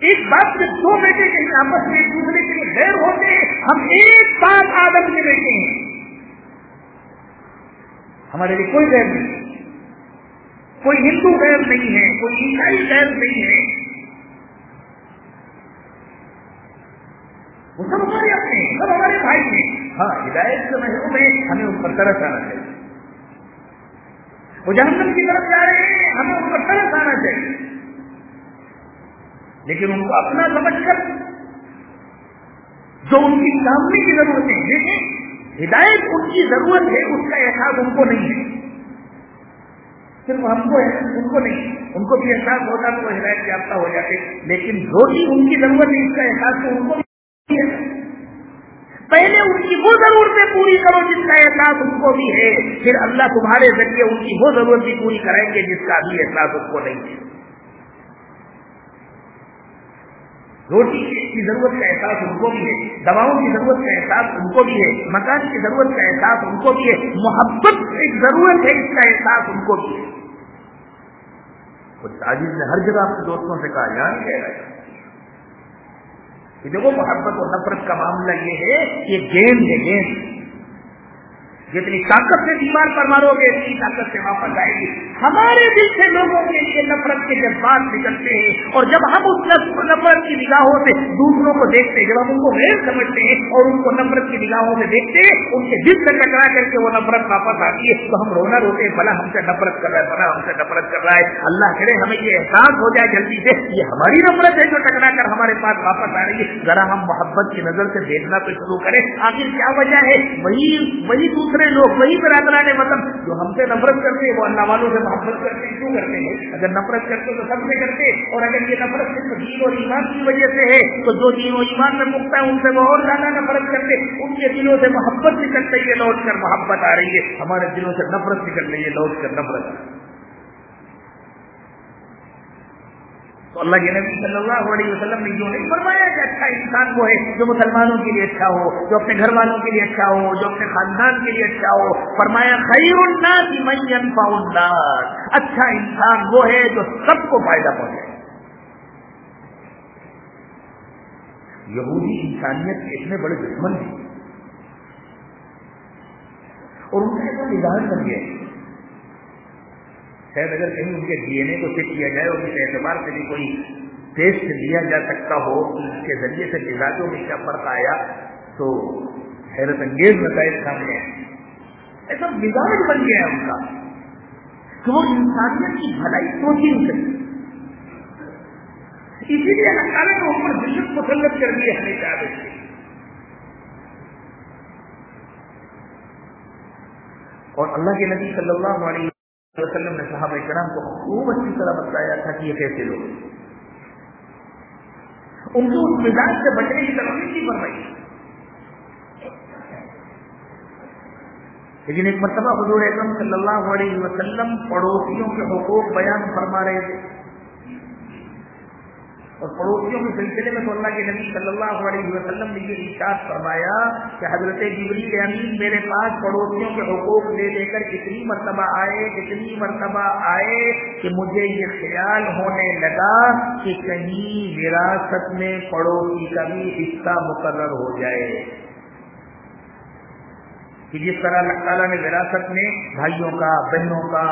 ایک بات میں دو بیٹے کے آپس میں ایک دوسرے کے لیے غیر ہوتے ہیں، ہم ایک ساتھ آدم کے بیٹے ہیں۔ ہمارے لیے کوئی غیر نہیں۔ کوئی ہندو غیر نہیں ہے، کوئی عیسائی غیر نہیں ہے۔ وہ سب ہمارے اپنے ہیں، سب ہمارے بھائی ہیں۔ ہاں ہدایت سے محروم ہے ہمیں اس پر طرح آنا چاہیے۔ وہ جہنم کی طرف جا رہے ہیں، ہمیں ان پر طرف آنا چاہیے۔ لیکن ان کو اپنا سمجھ کر جو ان کی سامنے کی ضرورت ہے ہدایت ان کی ضرورت ہے، اس کا احساس ان کو نہیں ہے۔ صرف ہم کو ہے، ان کو نہیں۔ ان کو بھی احساس ہوتا تو وہ ہدایت یافتہ ہو جاتے، لیکن روٹی ان کی ضرورت ہے، اس کا احساس تو ان کو بھی ہے۔ پہلے ان کی وہ ضرورتیں پوری کرو جس کا احساس ان کو بھی ہے، پھر اللہ تمہارے ذریعے ان کی وہ ضرورت بھی پوری کریں گے جس کا بھی احساس ان کو نہیں ہے۔ روٹی کی ضرورت کا احساس ان کو بھی ہے، دواؤں کی ضرورت کا احساس ان کو بھی ہے، مکان کی ضرورت کا احساس ان کو بھی ہے، محبت ایک ضرورت ہے، اس کا احساس ان کو بھی ہے۔ کچھ نے ہر جگہ اپنے دوستوں سے کہا، یہاں کہہ رہا کہ دیکھو، محبت اور نفرت کا معاملہ یہ ہے یہ گیم ہے، گیم۔ جتنی طاقت سے دیوار پر مارو گے، اتنی طاقت سے واپس آئے گی ہمارے دل سے لوگوں کے لیے نفرت کے جذبات نکلتے ہیں، اور جب ہم اس نفرت کی نگاہوں سے دوسروں کو دیکھتے ہیں، جب ہم ان کو غیر سمجھتے ہیں اور ان کو نفرت کی نگاہوں سے دیکھتے ہیں، ان کے دل سے ٹکرا کر کے وہ نفرت واپس آتی ہے، تو ہم رونا روتے ہیں بلا ہم سے نفرت کر رہا ہے بلا ہم سے نفرت کر رہا ہے۔ اللہ کرے، ہمیں یہ احساس ہو جائے جلدی سے، یہ ہماری نفرت ہے جو ٹکرا کر ہمارے پاس واپس آ رہی ہے۔ ذرا ہم محبت کی نظر سے دیکھنا تو شروع کریں۔ آخر کیا وجہ ہے؟ وہی وہی دوسرے دوسرے لوگ وہی برادران وطن مطلب جو ہم سے نفرت کرتے وہ اللہ والوں سے محبت کرتے کیوں کرتے ہیں؟ اگر نفرت کرتے تو سب سے کرتے اور اگر یہ نفرت صرف دین اور ایمان کی وجہ سے ہے، تو جو دین و ایمان میں مکتا ہے ان سے وہ اور زیادہ نفرت کرتے ان کے دلوں سے محبت نکل رہی ہے لوٹ کر محبت آ رہی ہے۔ ہمارے دلوں سے نفرت نکل رہی ہے لوٹ کر نفرت۔ تو اللہ کے نبی صلی اللہ علیہ وسلم نے جو نہیں فرمایا کہ اچھا انسان وہ ہے جو مسلمانوں کے لیے اچھا ہو، جو اپنے گھر والوں کے لیے اچھا ہو، جو اپنے خاندان کے لیے اچھا ہو۔ فرمایا، خیر الناس من ينفع الناس۔ اچھا انسان وہ ہے جو سب کو فائدہ پہنچے یہودی انسانیت کے اتنے بڑے دشمن ہیں۔ اور ان کا ایسا نظام بن گیا شاید اگر کہیں ان کے ڈی این اے کو چیک کیا جائے اور اس اعتبار سے بھی کوئی ٹیسٹ لیا جا سکتا ہو، اس کے ذریعے سے مزاجوں میں کیا فرق آیا، تو حیرت انگیز نتائج سامنے آئے۔ ایسا مزاج بن گیا ہے ان کا۔ کہ وہ انسانیت کی بھلائی سوچ ہی نہیں سکتی۔ اسی لیے اللہ تعالیٰ نے اوپر دشت مسلط کر دیے ہمیں چاہتے تھے اور اللہ کے نبی صلی اللہ علیہ وسلم نے صحابہ کرام کو خوب اچھی طرح بتایا تھا کہ یہ کیسے لوگ ان کو اس مزاج سے بچنے کی طرف نہیں فرمائی۔ لیکن ایک مرتبہ حضور اکرم صلی اللہ علیہ وسلم پڑوسیوں کے حقوق بیان فرما رہے تھے۔ اور پڑوسیوں کے سلسلے میں تو اللہ کے نبی صلی اللہ علیہ وسلم نے یہ ارشاد فرمایا کہ حضرت جبریل امین میرے پاس پڑوسیوں کے حقوق لے لے کر اتنی مرتبہ آئے، اتنی مرتبہ آئے کہ مجھے یہ خیال ہونے لگا کہ کہیں وراثت میں پڑوسی کا بھی حصہ مقرر ہو جائے۔ کہ جس طرح اللہ تعالیٰ نے وراثت میں بھائیوں کا، بہنوں کا،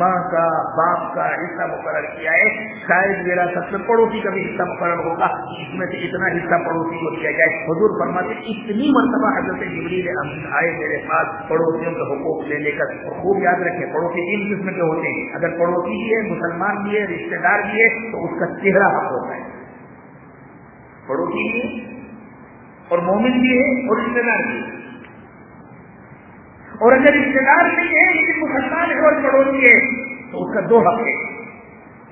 ماں کا، باپ کا حصہ مقرر کیا ہے، شاید وراثت میں پڑوسی کا بھی حصہ مقرر ہوگا، اس میں سے اتنا حصہ پڑوسی کو دیا جائے حضور فرماتے اتنی مرتبہ حضرت جبریل امین آئے میرے پاس پڑوسیوں کے حقوق لے لے کر خوب یاد رکھیں، پڑوسی تین قسم کے ہوتے ہیں۔ اگر پڑوسی بھی ہے، مسلمان بھی ہے رشتے دار بھی ہے، تو اس کا چہرہ حق ہوتا ہے۔ پڑوسی بھی ہے اور مومن بھی ہے اور رشتے دار بھی ہے۔ اور اگر رشتے دار نہیں ہے لیکن مسلمان ہے اور پڑوسی ہے، تو اس کا دو حق ہے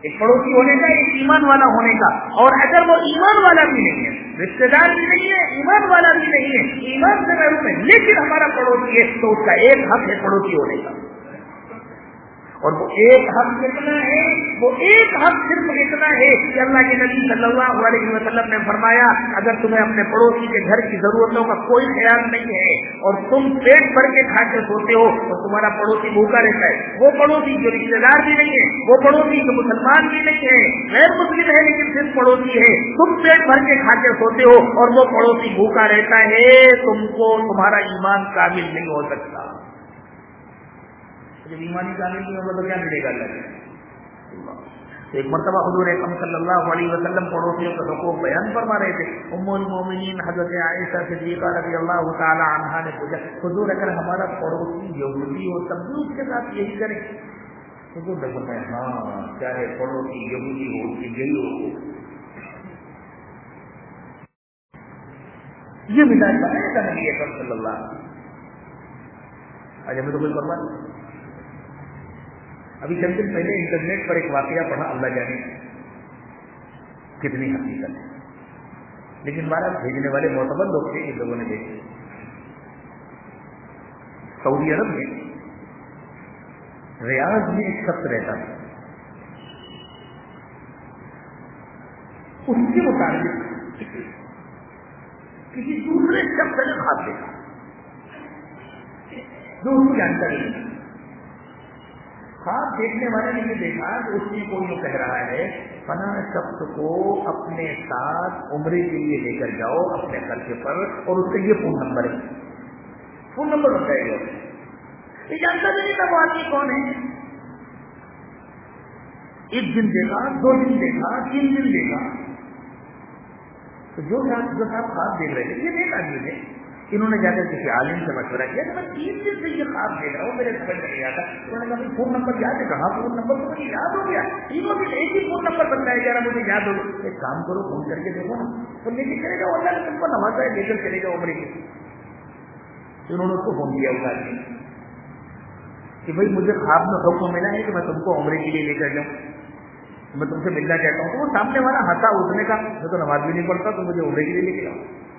ایک پڑوسی ہونے کا، ایک ایمان والا ہونے کا۔ اور اگر وہ ایمان والا بھی نہیں ہے رشتے دار بھی نہیں ہے، ایمان والا بھی نہیں ہے، ایمان سے محروم ہے، لیکن ہمارا پڑوسی ہے، تو اس کا ایک حق ہے پڑوسی ہونے کا۔ اور وہ ایک حق کتنا ہے، وہ ایک حق صرف اتنا ہے کہ اللہ کے نبی صلی اللہ علیہ وسلم نے فرمایا، اگر تمہیں اپنے پڑوسی کے گھر کی ضرورتوں کا کوئی خیال نہیں ہے اور تم پیٹ بھر کے کھا کے سوتے ہو، تو تمہارا پڑوسی بھوکا رہتا ہے۔ وہ پڑوسی جو رشتے دار بھی نہیں ہے، وہ پڑوسی جو مسلمان بھی نہیں ہے، غیر مسلم ہے لیکن صرف پڑوسی ہے۔ تم پیٹ بھر کے کھا کے سوتے ہو اور وہ پڑوسی بھوکا رہتا ہے، تم کو تمہارا ایمان کامل نہیں ہو سکتا۔ جب ایمانی کامل نہیں ہوگا تو کیا ملے گا اللہ ایک مرتبہ حضور اکرم صلی اللہ علیہ وسلم پڑوسیوں کا حقوق بیان فرما رہے تھے۔ ام المومنین حضرت عائشہ صدیقہ رضی اللہ تعالی عنہ نے پوچھا، حضور اگر ہمارا پڑوسی یہودی ہو تب بھی اس کے ساتھ یہی کریں تو میں ہاں چاہے پڑوسی یہودی ہو کہ یہی ہو۔ یہ مزاج بنایا تھا نبی اکرم صلی اللہ آج ہمیں تو کوئی پرواہ نہیں۔ ابھی چند دن پہلے انٹرنیٹ پر ایک واقعہ پڑھا، اللہ جانے کتنی حقیقت ہے۔ لیکن ہمارا بھیجنے والے معتبر لوگ تھے، ان لوگوں نے دیکھے سعودی عرب میں ریاض میں ایک شخص رہتا تھا۔ اس کے مطابق کسی دوسرے شخص نے خواب دیکھا جو اس کو جانکاری نہیں خواب دیکھنے والے نے یہ دیکھا کہ اس میں کوئی کہہ رہا ہے فنا شخص کو اپنے ساتھ عمرے کے لیے لے کر جاؤ اپنے خرچے پر اور اس کا یہ فون نمبر ہے۔ فون نمبر بتائے گا یہ جانتا بھی نہیں تھا وہ آدمی کون ہے۔ ایک دن دیکھا، دو دن دیکھا، تین دن دیکھا۔ تو جو جو صاحب خواب دیکھ رہے تھے، یہ دیکھ آدمی تھے انہوں نے جا کر کسی عالم سے مشورہ کیا کہ میں تین دن سے یہ خواب دیکھ رہا ہوں، میرے سمجھ میں نہیں آتا۔ انہوں نے کہا فون نمبر یاد ہے؟ کہاں فون نمبر؟ تو مجھے یاد ہو گیا۔ تینوں دن ایک ہی فون نمبر بتایا جا رہا مجھے یاد ہو گیا۔ ایک کام کرو، فون کر کے دیکھو نا۔ تو لے کے چلے جاؤ، اللہ نے تم کو نوازا ہے، لے کر چلے جاؤ عمرے کے۔ انہوں نے اس کو فون کیا اس آدمی کہ بھائی مجھے خواب میں حکم ملا ہے کہ میں تم کو عمرے کے لیے لے کر جاؤں۔ میں تم سے ملنا چاہتا ہوں۔ تو وہ سامنے والا ہنسا اٹھنے کا میں تو نماز بھی نہیں پڑھتا تو مجھے عمرے کے لیے لے کے جاؤں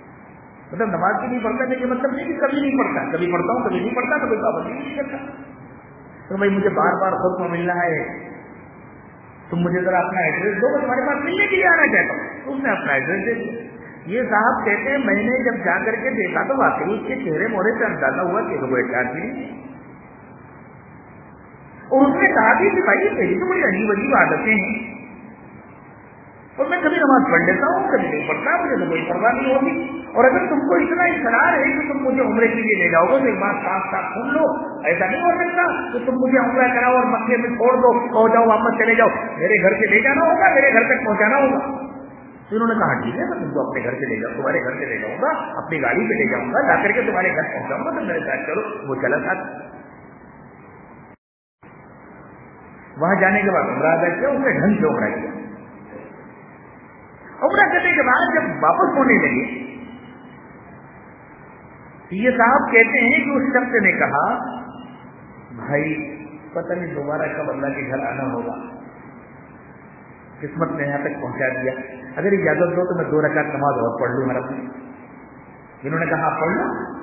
مطلب نماز بھی نہیں پڑھتا لیکن مطلب نہیں کہ کبھی نہیں پڑھتا۔ کبھی پڑھتا ہوں، کبھی نہیں پڑھتا، کبھی پابندی نہیں کرتا۔ تو بھائی مجھے بار بار خود کو ملنا ہے۔ تم مجھے ذرا اپنا ایڈریس دو میں تمہارے پاس ملنے کے لیے آنا چاہتا ہوں۔ اس نے اپنا ایڈریس دے دیا۔ یہ صاحب کہتے ہیں، میں نے جب جا کر کے دیکھا تو واقعی اس کے چہرے موڑے سے اندازہ ہوا کہ وہ ایک آدمی اور اس نے کہا کہ بھائی میری تو بڑی عجیب عجیب عادتیں ہیں۔ اور میں کبھی نماز پڑھ لیتا ہوں، کبھی نہیں پڑھتا، مجھے تو کوئی پرواہ نہیں ہوگی اور اگر تم کو اتنا اصرار ہے کہ تم مجھے عمرے کے لیے لے جاؤ گے، تو ایک صاف صاف سن لو۔ ایسا نہیں ہو سکتا کہ تم مجھے عمرہ کراؤ اور مکے میں چھوڑ دو اور جاؤ واپس چلے جاؤ۔ میرے گھر سے لے جانا ہوگا، میرے گھر تک پہنچانا ہوگا۔ انہوں نے کہا، ٹھیک ہے، میں تم کو اپنے گھر سے لے جاؤں، تمہارے گھر سے لے جاؤں گا، اپنی گاڑی پہ لے جاؤں گا لا کر کے تمہارے گھر پہنچاؤں گا تو میرے ساتھ چلو۔ وہ چلا تھا۔ وہاں جانے کے بعد عمرہ ادا کیا، اس نے ڈھنگ سے عمرہ کیا۔ عمرہ کرنے کے بعد جب واپس ہونے لگے یہ صاحب کہتے ہیں کہ اس شخص نے کہا، بھائی، پتہ نہیں دوبارہ کب اللہ کے گھر آنا ہوگا. قسمت نے یہاں تک پہنچا دیا. اگر اجازت دو تو میں دو رکعت نماز اور پڑھ لوں میرا انہوں نے کہا پڑھ لو.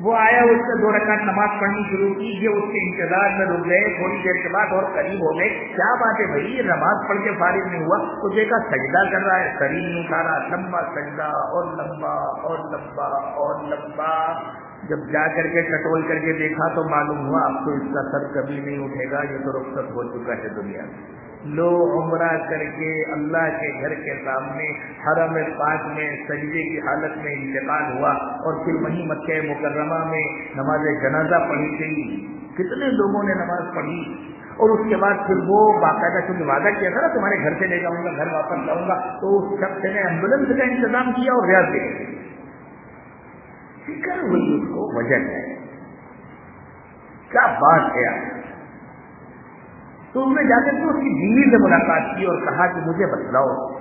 وہ آیا اس سے دو رکعت نماز پڑھنی شروع کی، یہ اس کے انتظار میں رک گئے، تھوڑی دیر کے بعد اور قریب ہو گئے۔ کیا بات ہے بھائی؟ یہ نماز پڑھ کے فارغ نہیں ہوا۔ تو دیکھا سجدہ کر رہا ہے سری نہیں اٹھا رہا لمبا سجدہ، اور لمبا اور لمبا اور لمبا۔ جب جا کر کے کٹول کر کے دیکھا تو معلوم ہوا اب تو اس کا سر کبھی نہیں اٹھے گا، یہ تو رخصت ہو چکا ہے دنیا میں۔ لو عمرہ کر کے اللہ کے گھر کے سامنے حرم پاک میں سجدے کی حالت میں انتقال ہوا اور پھر وہیں مکہ مکرمہ میں نماز جنازہ پڑھی گئی۔ کتنے لوگوں نے نماز پڑھی؟ اور اس کے بعد پھر وہ باقاعدہ چونکہ وعدہ کیا تھا نا، تمہارے گھر سے لے جاؤں گا، گھر واپس جاؤں گا، تو اس شخص نے ایمبولینس کا انتظام کیا اور ریاض دے فکر ہوئی اس کو وجہ ہے۔ کیا بات ہے آپ؟ تو انہوں نے جا کر کے اس کی بیوی سے ملاقات کی اور کہا کہ مجھے بتلاؤ۔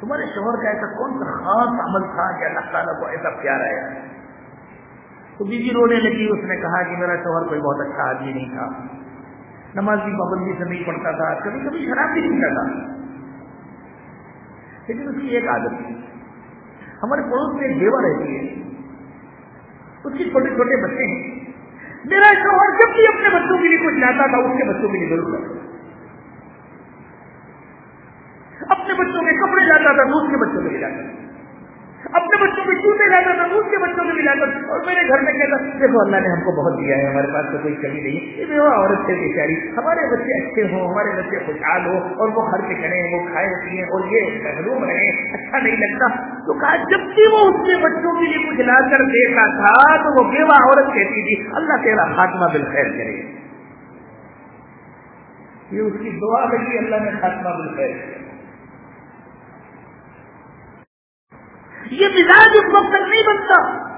تمہارے شوہر کا ایسا کون سا خاص عمل تھا کہ اللہ تعالیٰ کو ایسا پیارا ہے تو بیوی رونے لگی، اس نے کہا کہ میرا شوہر کوئی بہت اچھا آدمی نہیں تھا۔ نماز کی پابندی سے نہیں پڑھتا تھا کبھی کبھی شراب بھی پیتا تھا۔ لیکن اس کی ایک عادت تھی۔ ہمارے پڑوس میں ایک بیوہ رہتی ہے۔ اس کے چھوٹے چھوٹے بچے ہیں۔ میرا شوہر جب بھی اپنے بچوں کے لیے کچھ لاتا تھا، اس کے بچوں کے لیے ضرور لاتا اپنے بچوں کے کپڑے لاتا تھا، تو اس کے بچوں کے لیے لاتا تھا۔ اپنے بچوں کے جوتے لاتا تھا؟ اس کے بچوں کے بھی لاتا تھا۔ اور میرے گھر میں کہتا، دیکھو، اللہ نے ہم کو بہت دیا ہے، ہمارے پاس تو کوئی کمی نہیں یہ بیوہ عورت سے بیچاری۔ ہمارے بچے اچھے ہوں، ہمارے بچے خوشحال ہو اور وہ خرچ کریں وہ کھائے پیئے اور یہ محروم رہے اچھا نہیں لگتا۔ تو کہا، جب بھی وہ اس کے بچوں کے لیے کچھ لا کر دیتا تھا، تو وہ بیوہ عورت کہتی تھی، اللہ تیرا خاتمہ بالخیر کرے۔ یہ اس کی دعا لگی اللہ نے خاتمہ بالخیر کرے یہ مزاج اس وقت تک نہیں بنتا۔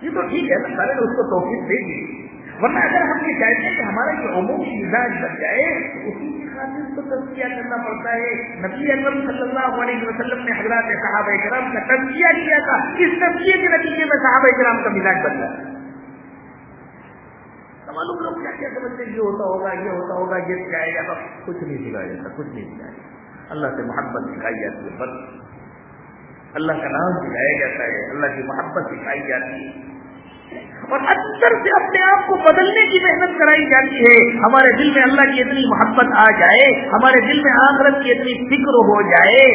یہ تو ٹھیک ہے نا سارے اس کو توفیق دے گی ورنہ اگر ہم یہ چاہتے ہیں کہ ہمارا یہ عمومی مزاج بن جائے، تو اسی کی خاطر تو تجزیہ کرنا پڑتا ہے۔ نبی اکرم صلی اللہ علیہ وسلم نے حضرات صحابہ کرام کا تجزیہ کیا تھا۔ اس تجزیے کے نتیجے میں صحابہ کرام کا مزاج بن جاتا معلوم لوگ کیا کیا سمجھتے یہ ہوتا ہوگا، یہ ہوتا ہوگا، یہ سکھایا جاتا۔ کچھ نہیں سکھایا جاتا، کچھ نہیں سکھایا اللہ سے محبت سکھائی جاتی ہے، بس۔ اللہ کا نام سکھایا جاتا ہے، اللہ کی محبت سکھائی جاتی ہے۔ اور اندر سے اپنے آپ کو بدلنے کی محنت کرائی جاتی ہے۔ ہمارے دل میں اللہ کی اتنی محبت آ جائے، ہمارے دل میں آخرت کی اتنی فکر ہو جائے۔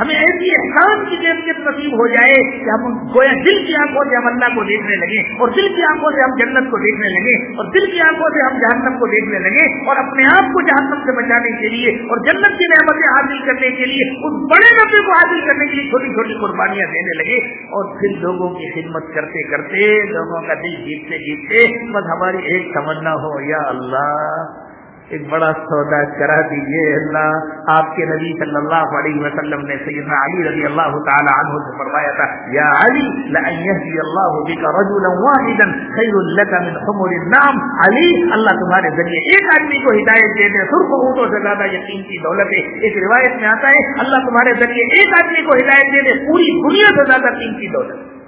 ہمیں ایسی احسان کی کیفیت نصیب ہو جائے کہ ہم گویا دل کی آنکھوں سے ہم اللہ کو دیکھنے لگے اور دل کی آنکھوں سے ہم جنت کو دیکھنے لگے اور دل کی آنکھوں سے ہم جہنم کو دیکھنے لگے اور اپنے آپ کو جہنم سے بچانے کے لیے اور جنت کی نعمتیں حاصل کرنے کے لیے اس بڑے نفے کو حاصل کرنے کے لیے چھوٹی چھوٹی قربانیاں دینے لگے اور پھر لوگوں کی خدمت کرتے کرتے لوگوں کا دل جیتتے جیتتے بس ہماری ایک تمنا ہو، یا اللہ ایک بڑا سودا کرا دیجیے اللہ۔ آپ کے نبی صلی اللہ علیہ وسلم نے سیدنا علی رضی اللہ تعالی عنہ سے فرمایا تھا، یا علی لئن يهدي الله بك رجلا واحدا، خير لك من حمر النعم۔ علی، اللہ تمہارے ذریعے ایک آدمی کو ہدایت دے دے سرخ اونٹوں سے زیادہ یقین کی دولت ہے ایک روایت میں آتا ہے، اللہ تمہارے ذریعے ایک آدمی کو ہدایت دے دے پوری دنیا سے زیادہ قیمتی دولت۔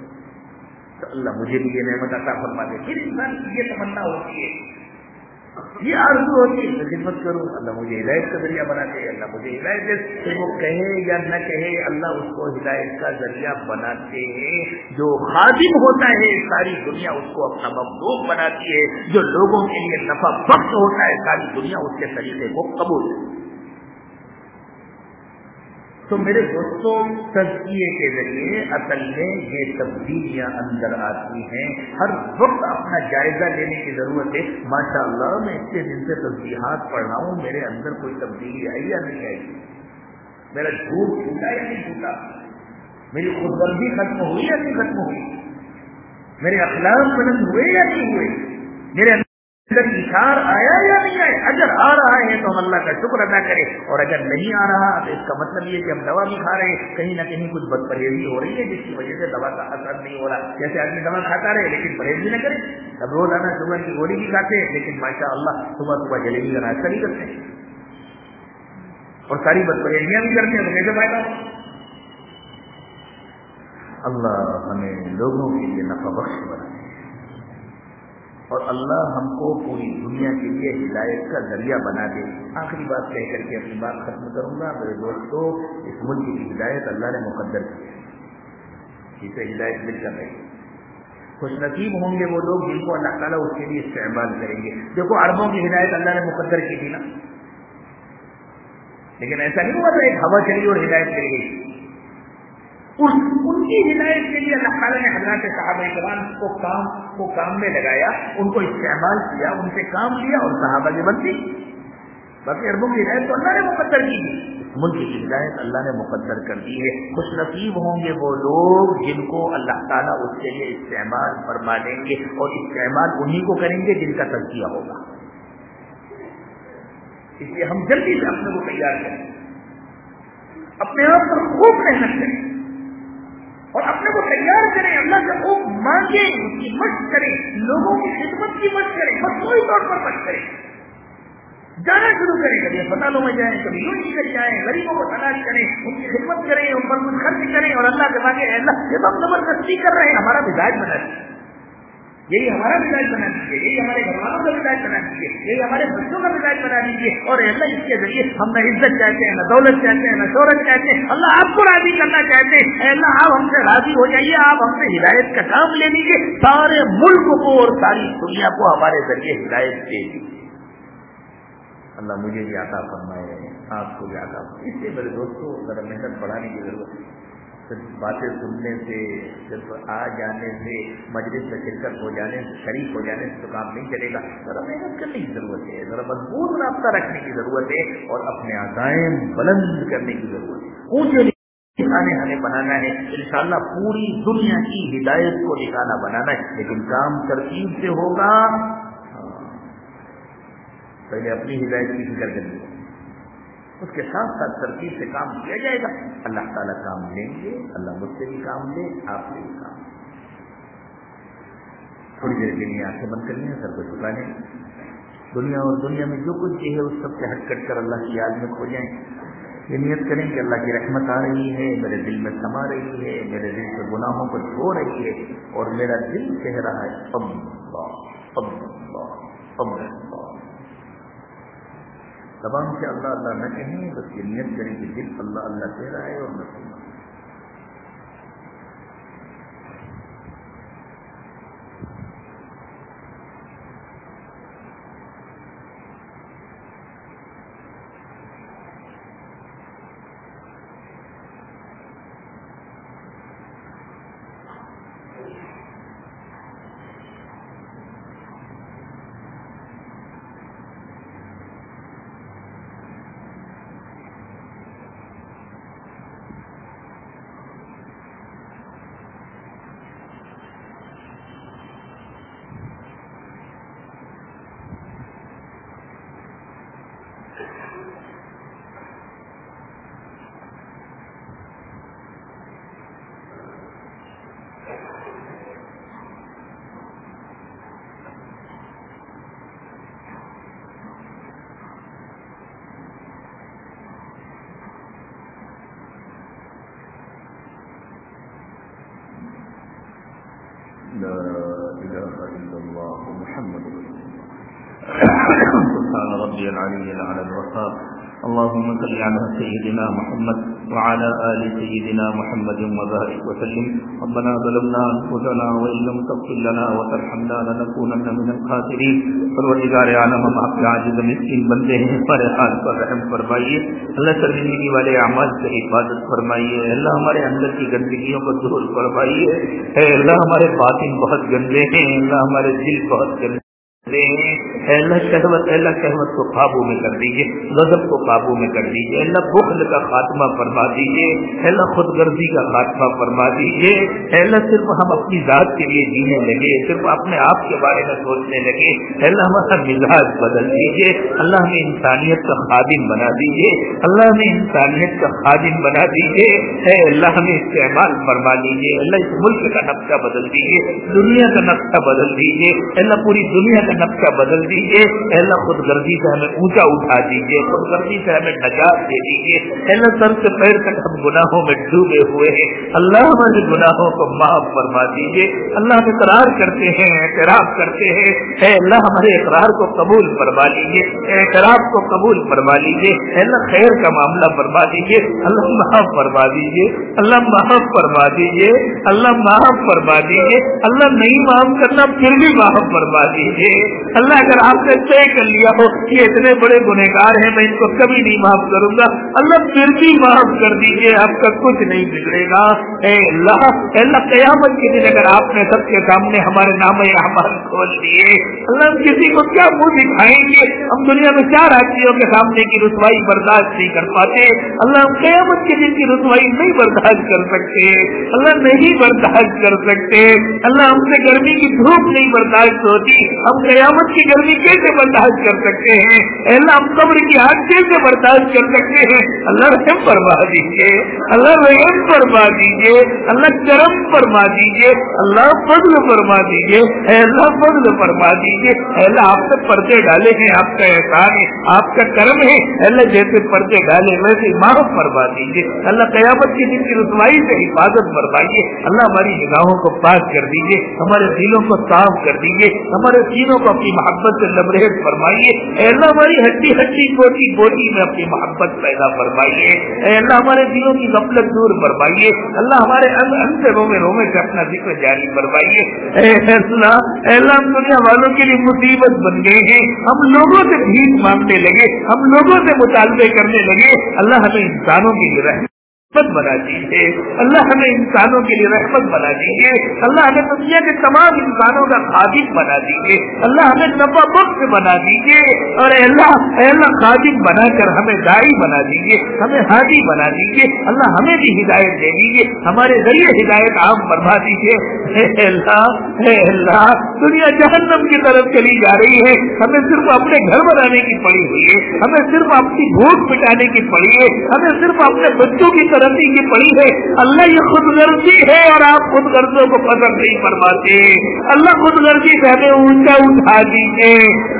تو اللہ مجھے بھی یہ نعمت عطا فرما دے۔ پھر انسان کی یہ تمنا ہوتی ہے۔ یہ آرزو ہوتی ہے میں خدمت کروں اللہ مجھے ہدایت کا ذریعہ بناتے، اللہ مجھے ہدایت دے۔ پھر وہ کہے یا نہ کہے، اللہ اس کو ہدایت کا ذریعہ بناتے ہیں۔ جو خادم ہوتا ہے، ساری دنیا اس کو اپنا مخلوق بناتی ہے۔ جو لوگوں کے لیے نفع بخش ہوتا ہے، ساری دنیا اس کے طریقے کو قبول۔ تو میرے دوستوں تجزیے کے ذریعے اصل میں یہ تبدیلیاں اندر آتی ہیں۔ ہر وقت اپنا جائزہ لینے کی ضرورت ہے۔ ماشاء اللہ میں اتنے دن سے تجزیحات پڑھ رہا ہوں، میرے اندر کوئی تبدیلی آئی یا نہیں آئی؟ میرا جھوٹ چھوٹا یا نہیں چھوٹا میری خودگردی ختم ہوئی یا نہیں ختم ہوئی؟ میرے اخلاق بلند ہوئے یا نہیں ہوئے؟ میرے اندر اشار آیا یا نہیں آیا؟ اگر آ رہا ہے تو ہم اللہ کا شکر ادا کریں۔ اور اگر نہیں آ رہا تو اس کا مطلب یہ کہ ہم دوا بھی کھا رہے ہیں۔ کہیں نہ کہیں کچھ بد پرہیزی ہو رہی ہے جس کی وجہ سے دوا کا اثر نہیں ہو رہا۔ جیسے آدمی دوا کھاتا رہے لیکن پرہیز بھی نہ کرے۔ اب روزانہ شوگر کی گولی بھی کھاتے ہیں لیکن ماشاء اللہ صبح صبح جلیبی کا ناشتہ نہیں کرتے۔ اور ساری بد پرہیزیاں بھی کرتے ہیں تو کیسے فائدہ اللہ ہمیں لوگوں کے لیے نفع بخش بنائے اور اللہ ہم کو پوری دنیا کے لیے ہدایت کا ذریعہ بنا دے۔ آخری بات کہہ کر کے اپنی بات ختم کروں گا۔ میرے دوستوں اس ملک کی ہدایت اللہ نے مقدر کی۔ اسے ہدایت مل کر رہی۔ خوش نصیب ہوں گے وہ لوگ جن کو اللہ تعالیٰ اس کے لیے استعمال کریں گے۔ دیکھو، عربوں کی ہدایت اللہ نے مقدر کی تھی نا۔ لیکن ایسا نہیں ہوا تھا، ایک ہوا چلی اور ہدایت مل گئی۔ ان کی ہدایت کے لیے اللہ تعالیٰ نے حضرات صحابہ کرام کو کام کو کام میں لگایا، ان کو استعمال کیا، ان سے کام لیا اور صحابہ کی بندی باقی اربوں کی ہدایت تو اللہ نے مقدر کی۔ ملک کی ہدایت اللہ نے مقدر کر دی ہے۔ خوش نصیب ہوں گے وہ لوگ جن کو اللہ تعالیٰ اس کے لیے استعمال فرما دیں گے اور استعمال انہیں کو کریں گے جن کا تجزیہ ہوگا۔ اس لیے ہم جلدی سے اپنے کو تیار کریں۔ اپنے آپ پر خوب محنت کریں۔ اور اپنے کو تیار کریں، اللہ سے خوب مانگیں اس کی مشق کریں، لوگوں کی خدمت کی مشق کریں مصنوعی طور پر مشق کریں۔ جانا شروع کریں، کبھی اسپتالوں میں جائیں، کبھی یوں ہی کر جائیں، غریبوں کو تلاش کریں، ان کی خدمت کریں، ان پر کچھ خرچ کریں، اور اللہ کے مانگے اللہ، یہ ہم زبردستی کر رہے ہیں، ہمارا مزاج بنا یہی ہمارا مزاج بنا دیجیے یہی ہمارے گھر والوں کا مزاج بنا دیجیے یہی ہمارے بچوں کا مزاج بنا دیجیے اور اللہ، اس کے ذریعے ہم نہ عزت چاہتے ہیں، نہ دولت چاہتے ہیں، نہ شہرت چاہتے ہیں۔ اللہ آپ کو راضی کرنا چاہتے ہیں۔ اللہ، آپ ہم سے راضی ہو جائیے، آپ ہم سے ہدایت کا کام لے لیجیے سارے ملک کو اور ساری دنیا کو ہمارے ذریعے ہدایت دے دیجیے اللہ مجھے بھی عطا فرمائے، آپ کو بھی عطا فرمائے۔ اس لیے میرے دوستوں، ذرا محنت بڑھانے کی ضرورت ہے۔ صرف باتیں سننے سے، صرف آ جانے سے، مجلس میں شرکت ہو جانے سے، شریک ہو جانے سے تو کام نہیں چلے گا۔ ذرا محنت کرنے کی ضرورت ہے، ذرا مضبوط رابطہ رکھنے کی ضرورت ہے اور اپنے عزائم بلند کرنے کی ضرورت ہے۔ اونچے نشانے ہمیں بنانا ہے، انشاءاللہ پوری دنیا کی ہدایت کو نشانہ بنانا ہے، لیکن کام ترتیب سے ہوگا۔ ہاں، پہلے اپنی ہدایت کی فکر کرنی۔ ہے اس کے ساتھ ساتھ ترتیب سے کام کیا جائے گا۔ اللہ تعالیٰ کام لیں گے، اللہ مجھ سے بھی کام لے آپ سے بھی کام تھوڑی دیر کے لیے آنکھیں بند کرنی ہے سر کو چکا لیں۔ دنیا اور دنیا میں جو کچھ ہے اس سب سے ہٹ کٹ کر اللہ کی یاد میں کھو جائیں۔ یہ نیت کریں کہ اللہ کی رحمت آ رہی ہے، میرے دل میں سما رہی ہے، میرے دل سے گناہوں کو چھوڑ رہی ہے اور میرا دل کہہ رہا ہے اب اب اب۔ زبان سے اللہ اللہ نہ کہیں بس یہ نیت کریں کہ دل اللہ اللہ کہہ رہا ہے اور میں ربي العلي على الوفاء اللهم صل على سيدنا محمد وعلى آل سيدنا محمد وبارك وسلم. ربنا ظلمنا أنفسنا وإن لم تغفر لنا وترحمنا لنكونن من الخاسرين. پروردگار عالم ہم آپ کے عاجز مسکین بندے ہیں ہمارے حال پر رحم فرمائیے اللہ سرزندگی والے اعمال سے حفاظت فرمائیے۔ اللہ ہمارے اندر کی گندگیوں کو دور فرمائیے۔ اے اللہ ہمارے باطن بہت گندے ہیں، اللہ ہمارے دل بہت گندے ہیں۔ اللہ شہوت اللہ شہوت کو قابو میں کر دیجیے غضب کو قابو میں کر دیجیے اللہ بخل کا خاتمہ فرما دیجیے اللہ خود غرضی کا خاتمہ فرما دیجیے اللہ صرف ہم اپنی ذات کے لیے جینے لگے، صرف اپنے آپ کے بارے میں سوچنے لگے اللہ ہمارا مزاج بدل دیجیے اللہ ہمیں انسانیت کا خادم بنا دیجیے اللہ ہمیں انسانیت کا خادم بنا دیجیے اے اللہ ہمیں استعمال فرما دیجیے اللہ اس ملک کا نقشہ بدل دیجیے دنیا کا نقشہ بدل دیجیے اللہ پوری دنیا کا نقشہ بدل دیجیے اللہ خود گردی سے ہمیں اونچا اٹھا دیجیے خود گردی سے ہمیں نجات دے دیجیے اللہ سر سے پیر تک ہم گناہوں میں ڈوبے ہوئے ہیں۔ اللہ ہمارے گناہوں کو معاف فرما دیجیے اللہ ہم اقرار کرتے ہیں، اعتراف کرتے ہیں۔ اے اللہ، ہمارے اقرار کو قبول فرما لیجیے اعتراف کو قبول فرما لیجیے اللہ، خیر کا معاملہ فرما دیجیے اللہ معاف فرما دیجیے اللہ معاف فرما دیجیے اللہ معاف فرما دیجیے اللہ نہیں معاف کرنا پھر بھی معاف فرما دیجیے اللہ اگر آپ نے طے کر لیا ہو کہ اتنے بڑے گنہگار ہیں، میں ان کو کبھی نہیں معاف کروں گا۔ اللہ پھر بھی معاف کر دیجیے آپ کا کچھ نہیں بگڑے گا۔ اے اللہ اے اللہ، قیامت کے دن اگر آپ نے سب کے سامنے ہمارے نام احمد کھول دیے، اللہ ہم کسی کو کیا منہ دکھائیں گے؟ ہم دنیا میں چار آدمیوں کے سامنے کی رسوائی برداشت نہیں کر پاتے۔ اللہ ہم قیامت کے دن کی رسوائی نہیں برداشت کر سکتے۔ اللہ نہیں برداشت کر سکتے۔ اللہ ہم سے گرمی کی دھوپ نہیں برداشت ہوتی۔ ہم قیامت کی گرمی کیسے برداشت کر سکتے ہیں اللہ ہم قبر کی آگ کیسے برداشت کر سکتے ہیں۔ اللہ رحم فرما دیجیے اللہ رحم فرما دیجیے اللہ کرم فرما دیجیے اللہ فضل فرما دیجیے اللہ فضل فرما دیجیے اللہ، آپ سے پردے ڈالے ہیں، آپ کا احسان ہے، آپ کا کرم ہے۔ اللہ، جیسے پردے ڈالے، ویسے معاف فرما دیجیے اللہ، قیامت کی دن کی رسوائی سے حفاظت فرمائیے۔ اللہ، ہماری نگاہوں کو پاک کر دیجیے ہمارے دلوں کو صاف کر دیجیے ہمارے دینوں کو اپنی محبت سے لبریز فرمائیے، اے اللہ ہماری ہڈی ہڈی بوٹی بوٹی میں اپنی محبت پیدا فرمائیے، اے اللہ ہمارے دلوں کی غفلت دور فرمائیے، اللہ ہمارے سے رومے رومے سے اپنا ذکر جاری فرمائیے۔ اے اللہ اے اللہ ہم دنیا والوں کے لیے مصیبت بن گئے ہیں، ہم لوگوں سے بھیک مانگنے لگے، ہم لوگوں سے مطالبے کرنے لگے، اللہ ہمیں انسانوں کی رہے رحمت بنا دیجیے اللہ ہمیں انسانوں کے لیے رحمت بنا دیجیے اللہ ہمیں دنیا کے تمام انسانوں کا خادم بنا دیجیے اللہ ہمیں نفا بخش بنا دیجیے اور اللہ اللہ خادم بنا کر ہمیں دائی بنا دیجیے ہمیں ہادی بنا دیجیے اللہ ہمیں بھی ہدایت دے دیجیے ہمارے ذریعے ہدایت آپ بنوا دیجیے اللہ، اے اللہ، دنیا جہنم کی طرف چلی جا رہی ہے۔ ہمیں صرف اپنے گھر بنانے کی پڑی ہوئی ہے۔ ہمیں صرف اپنی بھوک مٹانے کی پڑی ہے۔ ہمیں صرف اپنے بچوں کی طرف غرضی کی پڑی ہے۔ اللہ یہ خود غرضی ہے اور آپ خود غرضوں کو پسند نہیں فرماتے۔ اللہ خود غرضی سے ہمیں اونچا اٹھا دیجیے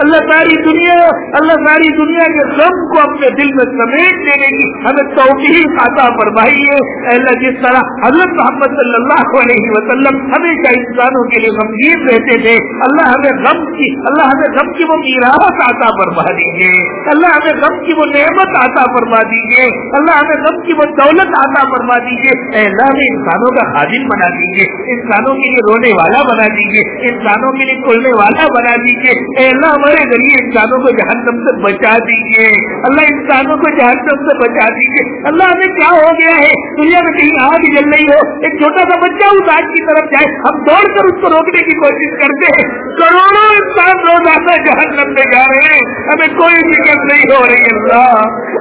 اللہ ساری دنیا، اللہ ساری دنیا کے غم کو اپنے دل میں سمیٹ دینے کی ہمیں توفیق عطا فرمائیے۔ اللہ، جس طرح حضرت محمد صلی اللہ علیہ وسلم ہمیشہ انسانوں کے لیے غمگین رہتے تھے، اللہ ہمیں غم کی، اللہ ہمیں غم کی وہ میراث عطا فرما دیجیے اللہ ہمیں غم کی وہ نعمت عطا فرما دیجیے اللہ ہمیں غم کی وہ دولت عطا فرما دیجیے اللہ ہمیں انسانوں کا خادم بنا دیجیے انسانوں کے لیے رونے والا بنا دیجیے انسانوں کے لیے کھلنے والا بنا دیجیے اللہ ہمارے ذریعے انسانوں کو جہنم سے بچا دیجیے اللہ انسانوں کو جہنم سے بچا دیجیے اللہ ہمیں کیا ہو گیا ہے؟ دنیا میں کہیں آگ جل رہی ہو، ایک چھوٹا سا بچہ اس آگ کی طرف جائے، ہم دوڑ کر اس کو روکنے کی کوشش کرتے ہیں۔ کروڑوں انسان روزانہ جہنم میں جا رہے ہیں۔ ہمیں کوئی فکر نہیں ہو رہی، اللہ۔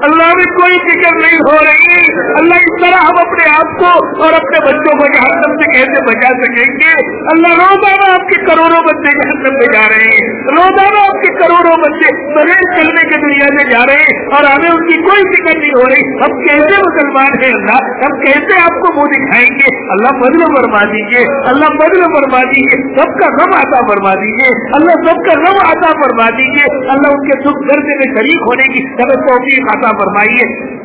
اللہ میں کوئی فکر نہیں ہو رہی۔ اللہ اس طرح ہم اپنے آپ کو اور اپنے بچوں کو جہنم سے کیسے بچا سکیں گے؟ اللہ روزانہ آپ کے کروڑوں بچے جہنم میں جا رہے ہیں۔ روزانہ آپ کے کروڑوں بچے بغیر چلنے کے دنیا سے جا رہے ہیں اور ہمیں ان کی کوئی فکر نہیں ہو رہی۔ ہم کیسے مسلمان ہیں اللہ؟ ہم کیسے آپ کو منہ دکھائیں گے؟ اللہ بدل فرما دیجیے اللہ بدل فرما دیجیے سب کا غم آتا فرما دیجیے اللہ سب کا غم آتا فرما دیجیے اللہ ان کے دکھ درد میں شریک ہونے کی سب توفیق عطا فرمائیے۔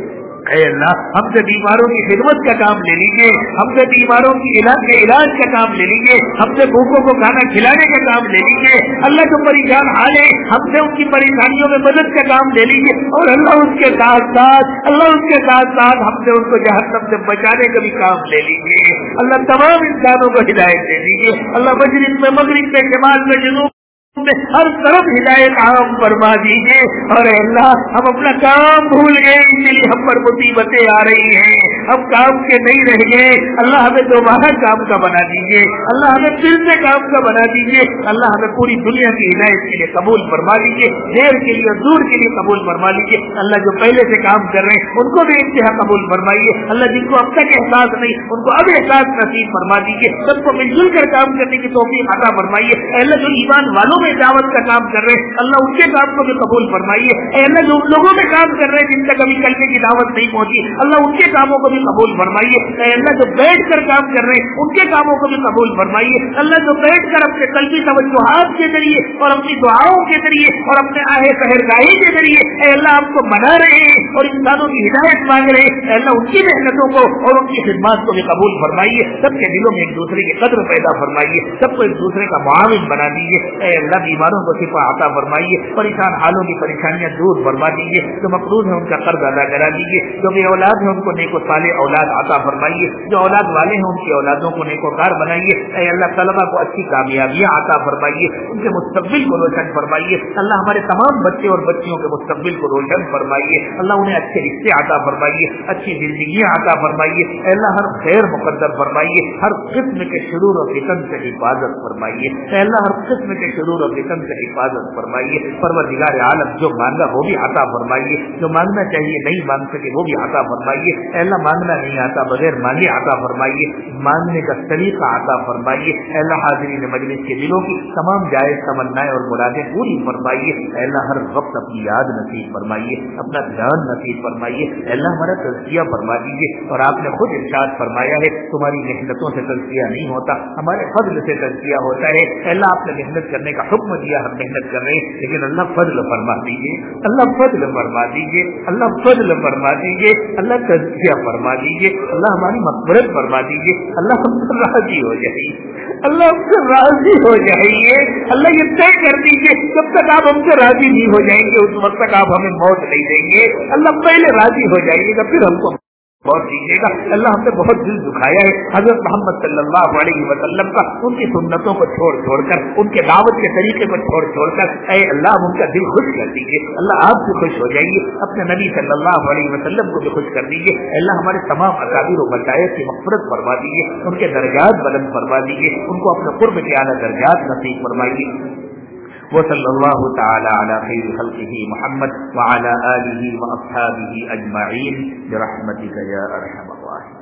اے اللہ، ہم سے بیماروں کی خدمت کا کام لے لیجیے ہم سے بیماروں کی علاج کے علاج کا کام لے لیجیے ہم سے بھوکوں کو کھانا کھلانے کا کام لے لیجیے اللہ جو پریشان حال ہے، ہم سے ان کی پریشانیوں میں مدد کا کام لے لیجیے اور اللہ اس کے ساتھ ساتھ، اللہ اس کے ساتھ ساتھ ہم سے ان کو جہنم سے بچانے کا بھی کام لے لیجیے اللہ تمام انسانوں کو ہدایت دے دیجیے اللہ مجرم میں، مغرب میں جماعت میں، جنوب ہر طرف ہدایت عام فرما دیجیے اور اللہ، ہم اپنا کام بھول گئے اس لیے ہم پر مصیبتیں آ رہی ہیں۔ ہم کام کے نہیں رہ گئے۔ اللہ ہمیں دوبارہ کام کا بنا دیجیے اللہ ہمیں پھر سے کام کا بنا دیجیے اللہ ہمیں پوری دنیا کی ہدایت کے لیے قبول فرما لیجیے دیر کے لیے دور کے لیے قبول فرما لیجیے اللہ جو پہلے سے کام کر رہے ہیں، ان کو بھی انتہا قبول فرمائیے۔ اللہ جن کو اب تک احساس نہیں، ان کو اب احساس نصیب فرما دیجیے سب کو مل جل کر کام کرنے کی توفیق عطا فرمائیے۔ اللہ، جو ایمان والوں میں دعوت کا کام کر رہے ہیں۔ اللہ ان کے کام کو بھی قبول فرمائیے۔ اللہ، جو ان لوگوں میں کام کر رہے ہیں، جن تک ابھی کلنے کی دعوت نہیں پہنچی، اللہ ان کے کاموں کو بھی قبول فرمائیے۔ اللہ، جو بیٹھ کر کام کر رہے ہیں، ان کے کاموں کو بھی قبول فرمائیے۔ اللہ، جو بیٹھ کر اپنے قلبی توجہات کے ذریعے اور اپنی دعاؤں کے ذریعے اور اپنے آہے پہرگاہی کے ذریعے اے اللہ آپ کو منا رہے ہیں اور انسانوں کی ہدایت مانگ رہے ہیں، اے اللہ، ان کی محنتوں کو اور ان کی خدمات کو بھی قبول فرمائیے۔ سب کے دلوں میں ایک دوسرے کی قدر پیدا فرمائیے۔ سب کو ایک دوسرے کا معاون بنا دیجیے۔ اے اللہ بیماروں کو صفا عطا فرمائیے، پریشان حالوں کی پریشانیاں دور فرما دیجیے جو مقروض ہے ان کا قرض ادا کرا دیجیے جو بھی اولاد ہے ان کو نیک و صالح اولاد عطا فرمائیے، جو اولاد والے ہیں ان کی اولادوں کو نیک و کار بنائیے، اے اللہ طلبا کو اچھی کامیابیاں عطا فرمائیے، ان کے مستقبل کو روشن فرمائیے، اللہ ہمارے تمام بچے اور بچیوں کے مستقبل کو روشن فرمائیے، اللہ انہیں اچھے رشتے عطا فرمائیے، اچھی زندگیاں عطا فرمائیے، اے اللہ، ہر خیر مقدر فرمائیے، ہر قسم کے شرور اور فتن سے حفاظت فرمائیے، اے اللہ، ہر قسم کے شرور اور فتن سے حفاظت فرمائیے، پروردگار عالم جو مانگا وہ بھی عطا فرمائیے، جو مانگنا چاہیے نہیں مانگ سکے وہ بھی عطا فرمائیے اللہ مانگنا نہیں آتا بغیر مانگے عطا فرمائیے، مانگنے کا طریقہ عطا فرمائیے اللہ حاضرین مجلس کے دلوں کی تمام جائز تمنائیں اور مرادیں پوری فرمائیے اللہ ہر وقت اپنی یاد نصیب فرمائیے، اپنا دھیان نصیب فرمائیے اللہ ہمارا تزکیہ فرما دیجیے، اور آپ نے خود ارشاد فرمایا ہے، تمہاری محنتوں سے تزکیہ نہیں ہوتا، ہمارے فضل سے تزکیہ ہوتا ہے اللہ آپ نے محنت کرنے کا حکم دیا ہم محنت کر رہے ہیں، لیکن اللہ فضل فرما دیجیے اللہ فضل فرما دیجیے اللہ فضل فرما دیجیے اللہ تزکیہ فرما دیجیے اللہ ہماری مقبرت فرما دیجیے اللہ ہم سے راضی ہو جائیے، اللہ ہم سے راضی ہو جائیے، اللہ یہ طے کر دیجیے جب تک آپ ہم سے راضی نہیں ہو جائیں گے، اس وقت تک آپ ہمیں موت نہیں دیں گے، اللہ پہلے راضی ہو جائیے گا، پھر ہم کو بہت دیجیے گا اللہ ہم نے بہت دل دکھایا ہے۔ حضرت محمد صلی اللہ علیہ وسلم کا ان کی سنتوں کو چھوڑ چھوڑ کر، ان کے دعوت کے طریقے کو چھوڑ چھوڑ کر، اے اللہ ان کا دل خوش کر دیجیے اللہ آپ بھی خوش ہو جائیے۔ اپنے نبی صلی اللہ علیہ وسلم کو بھی خوش کر دیجیے اللہ ہمارے تمام اکابر و بچائے کی مفرت فرما دیجیے ان کے درجات بلند فرما دیجیے ان کو اپنے قرب کے اعلیٰ درجات نصیب فرمائیے۔ وصلى الله تعالى على خير خلقه محمد وعلى آله وأصحابه أجمعين برحمتك يا أرحم الراحمين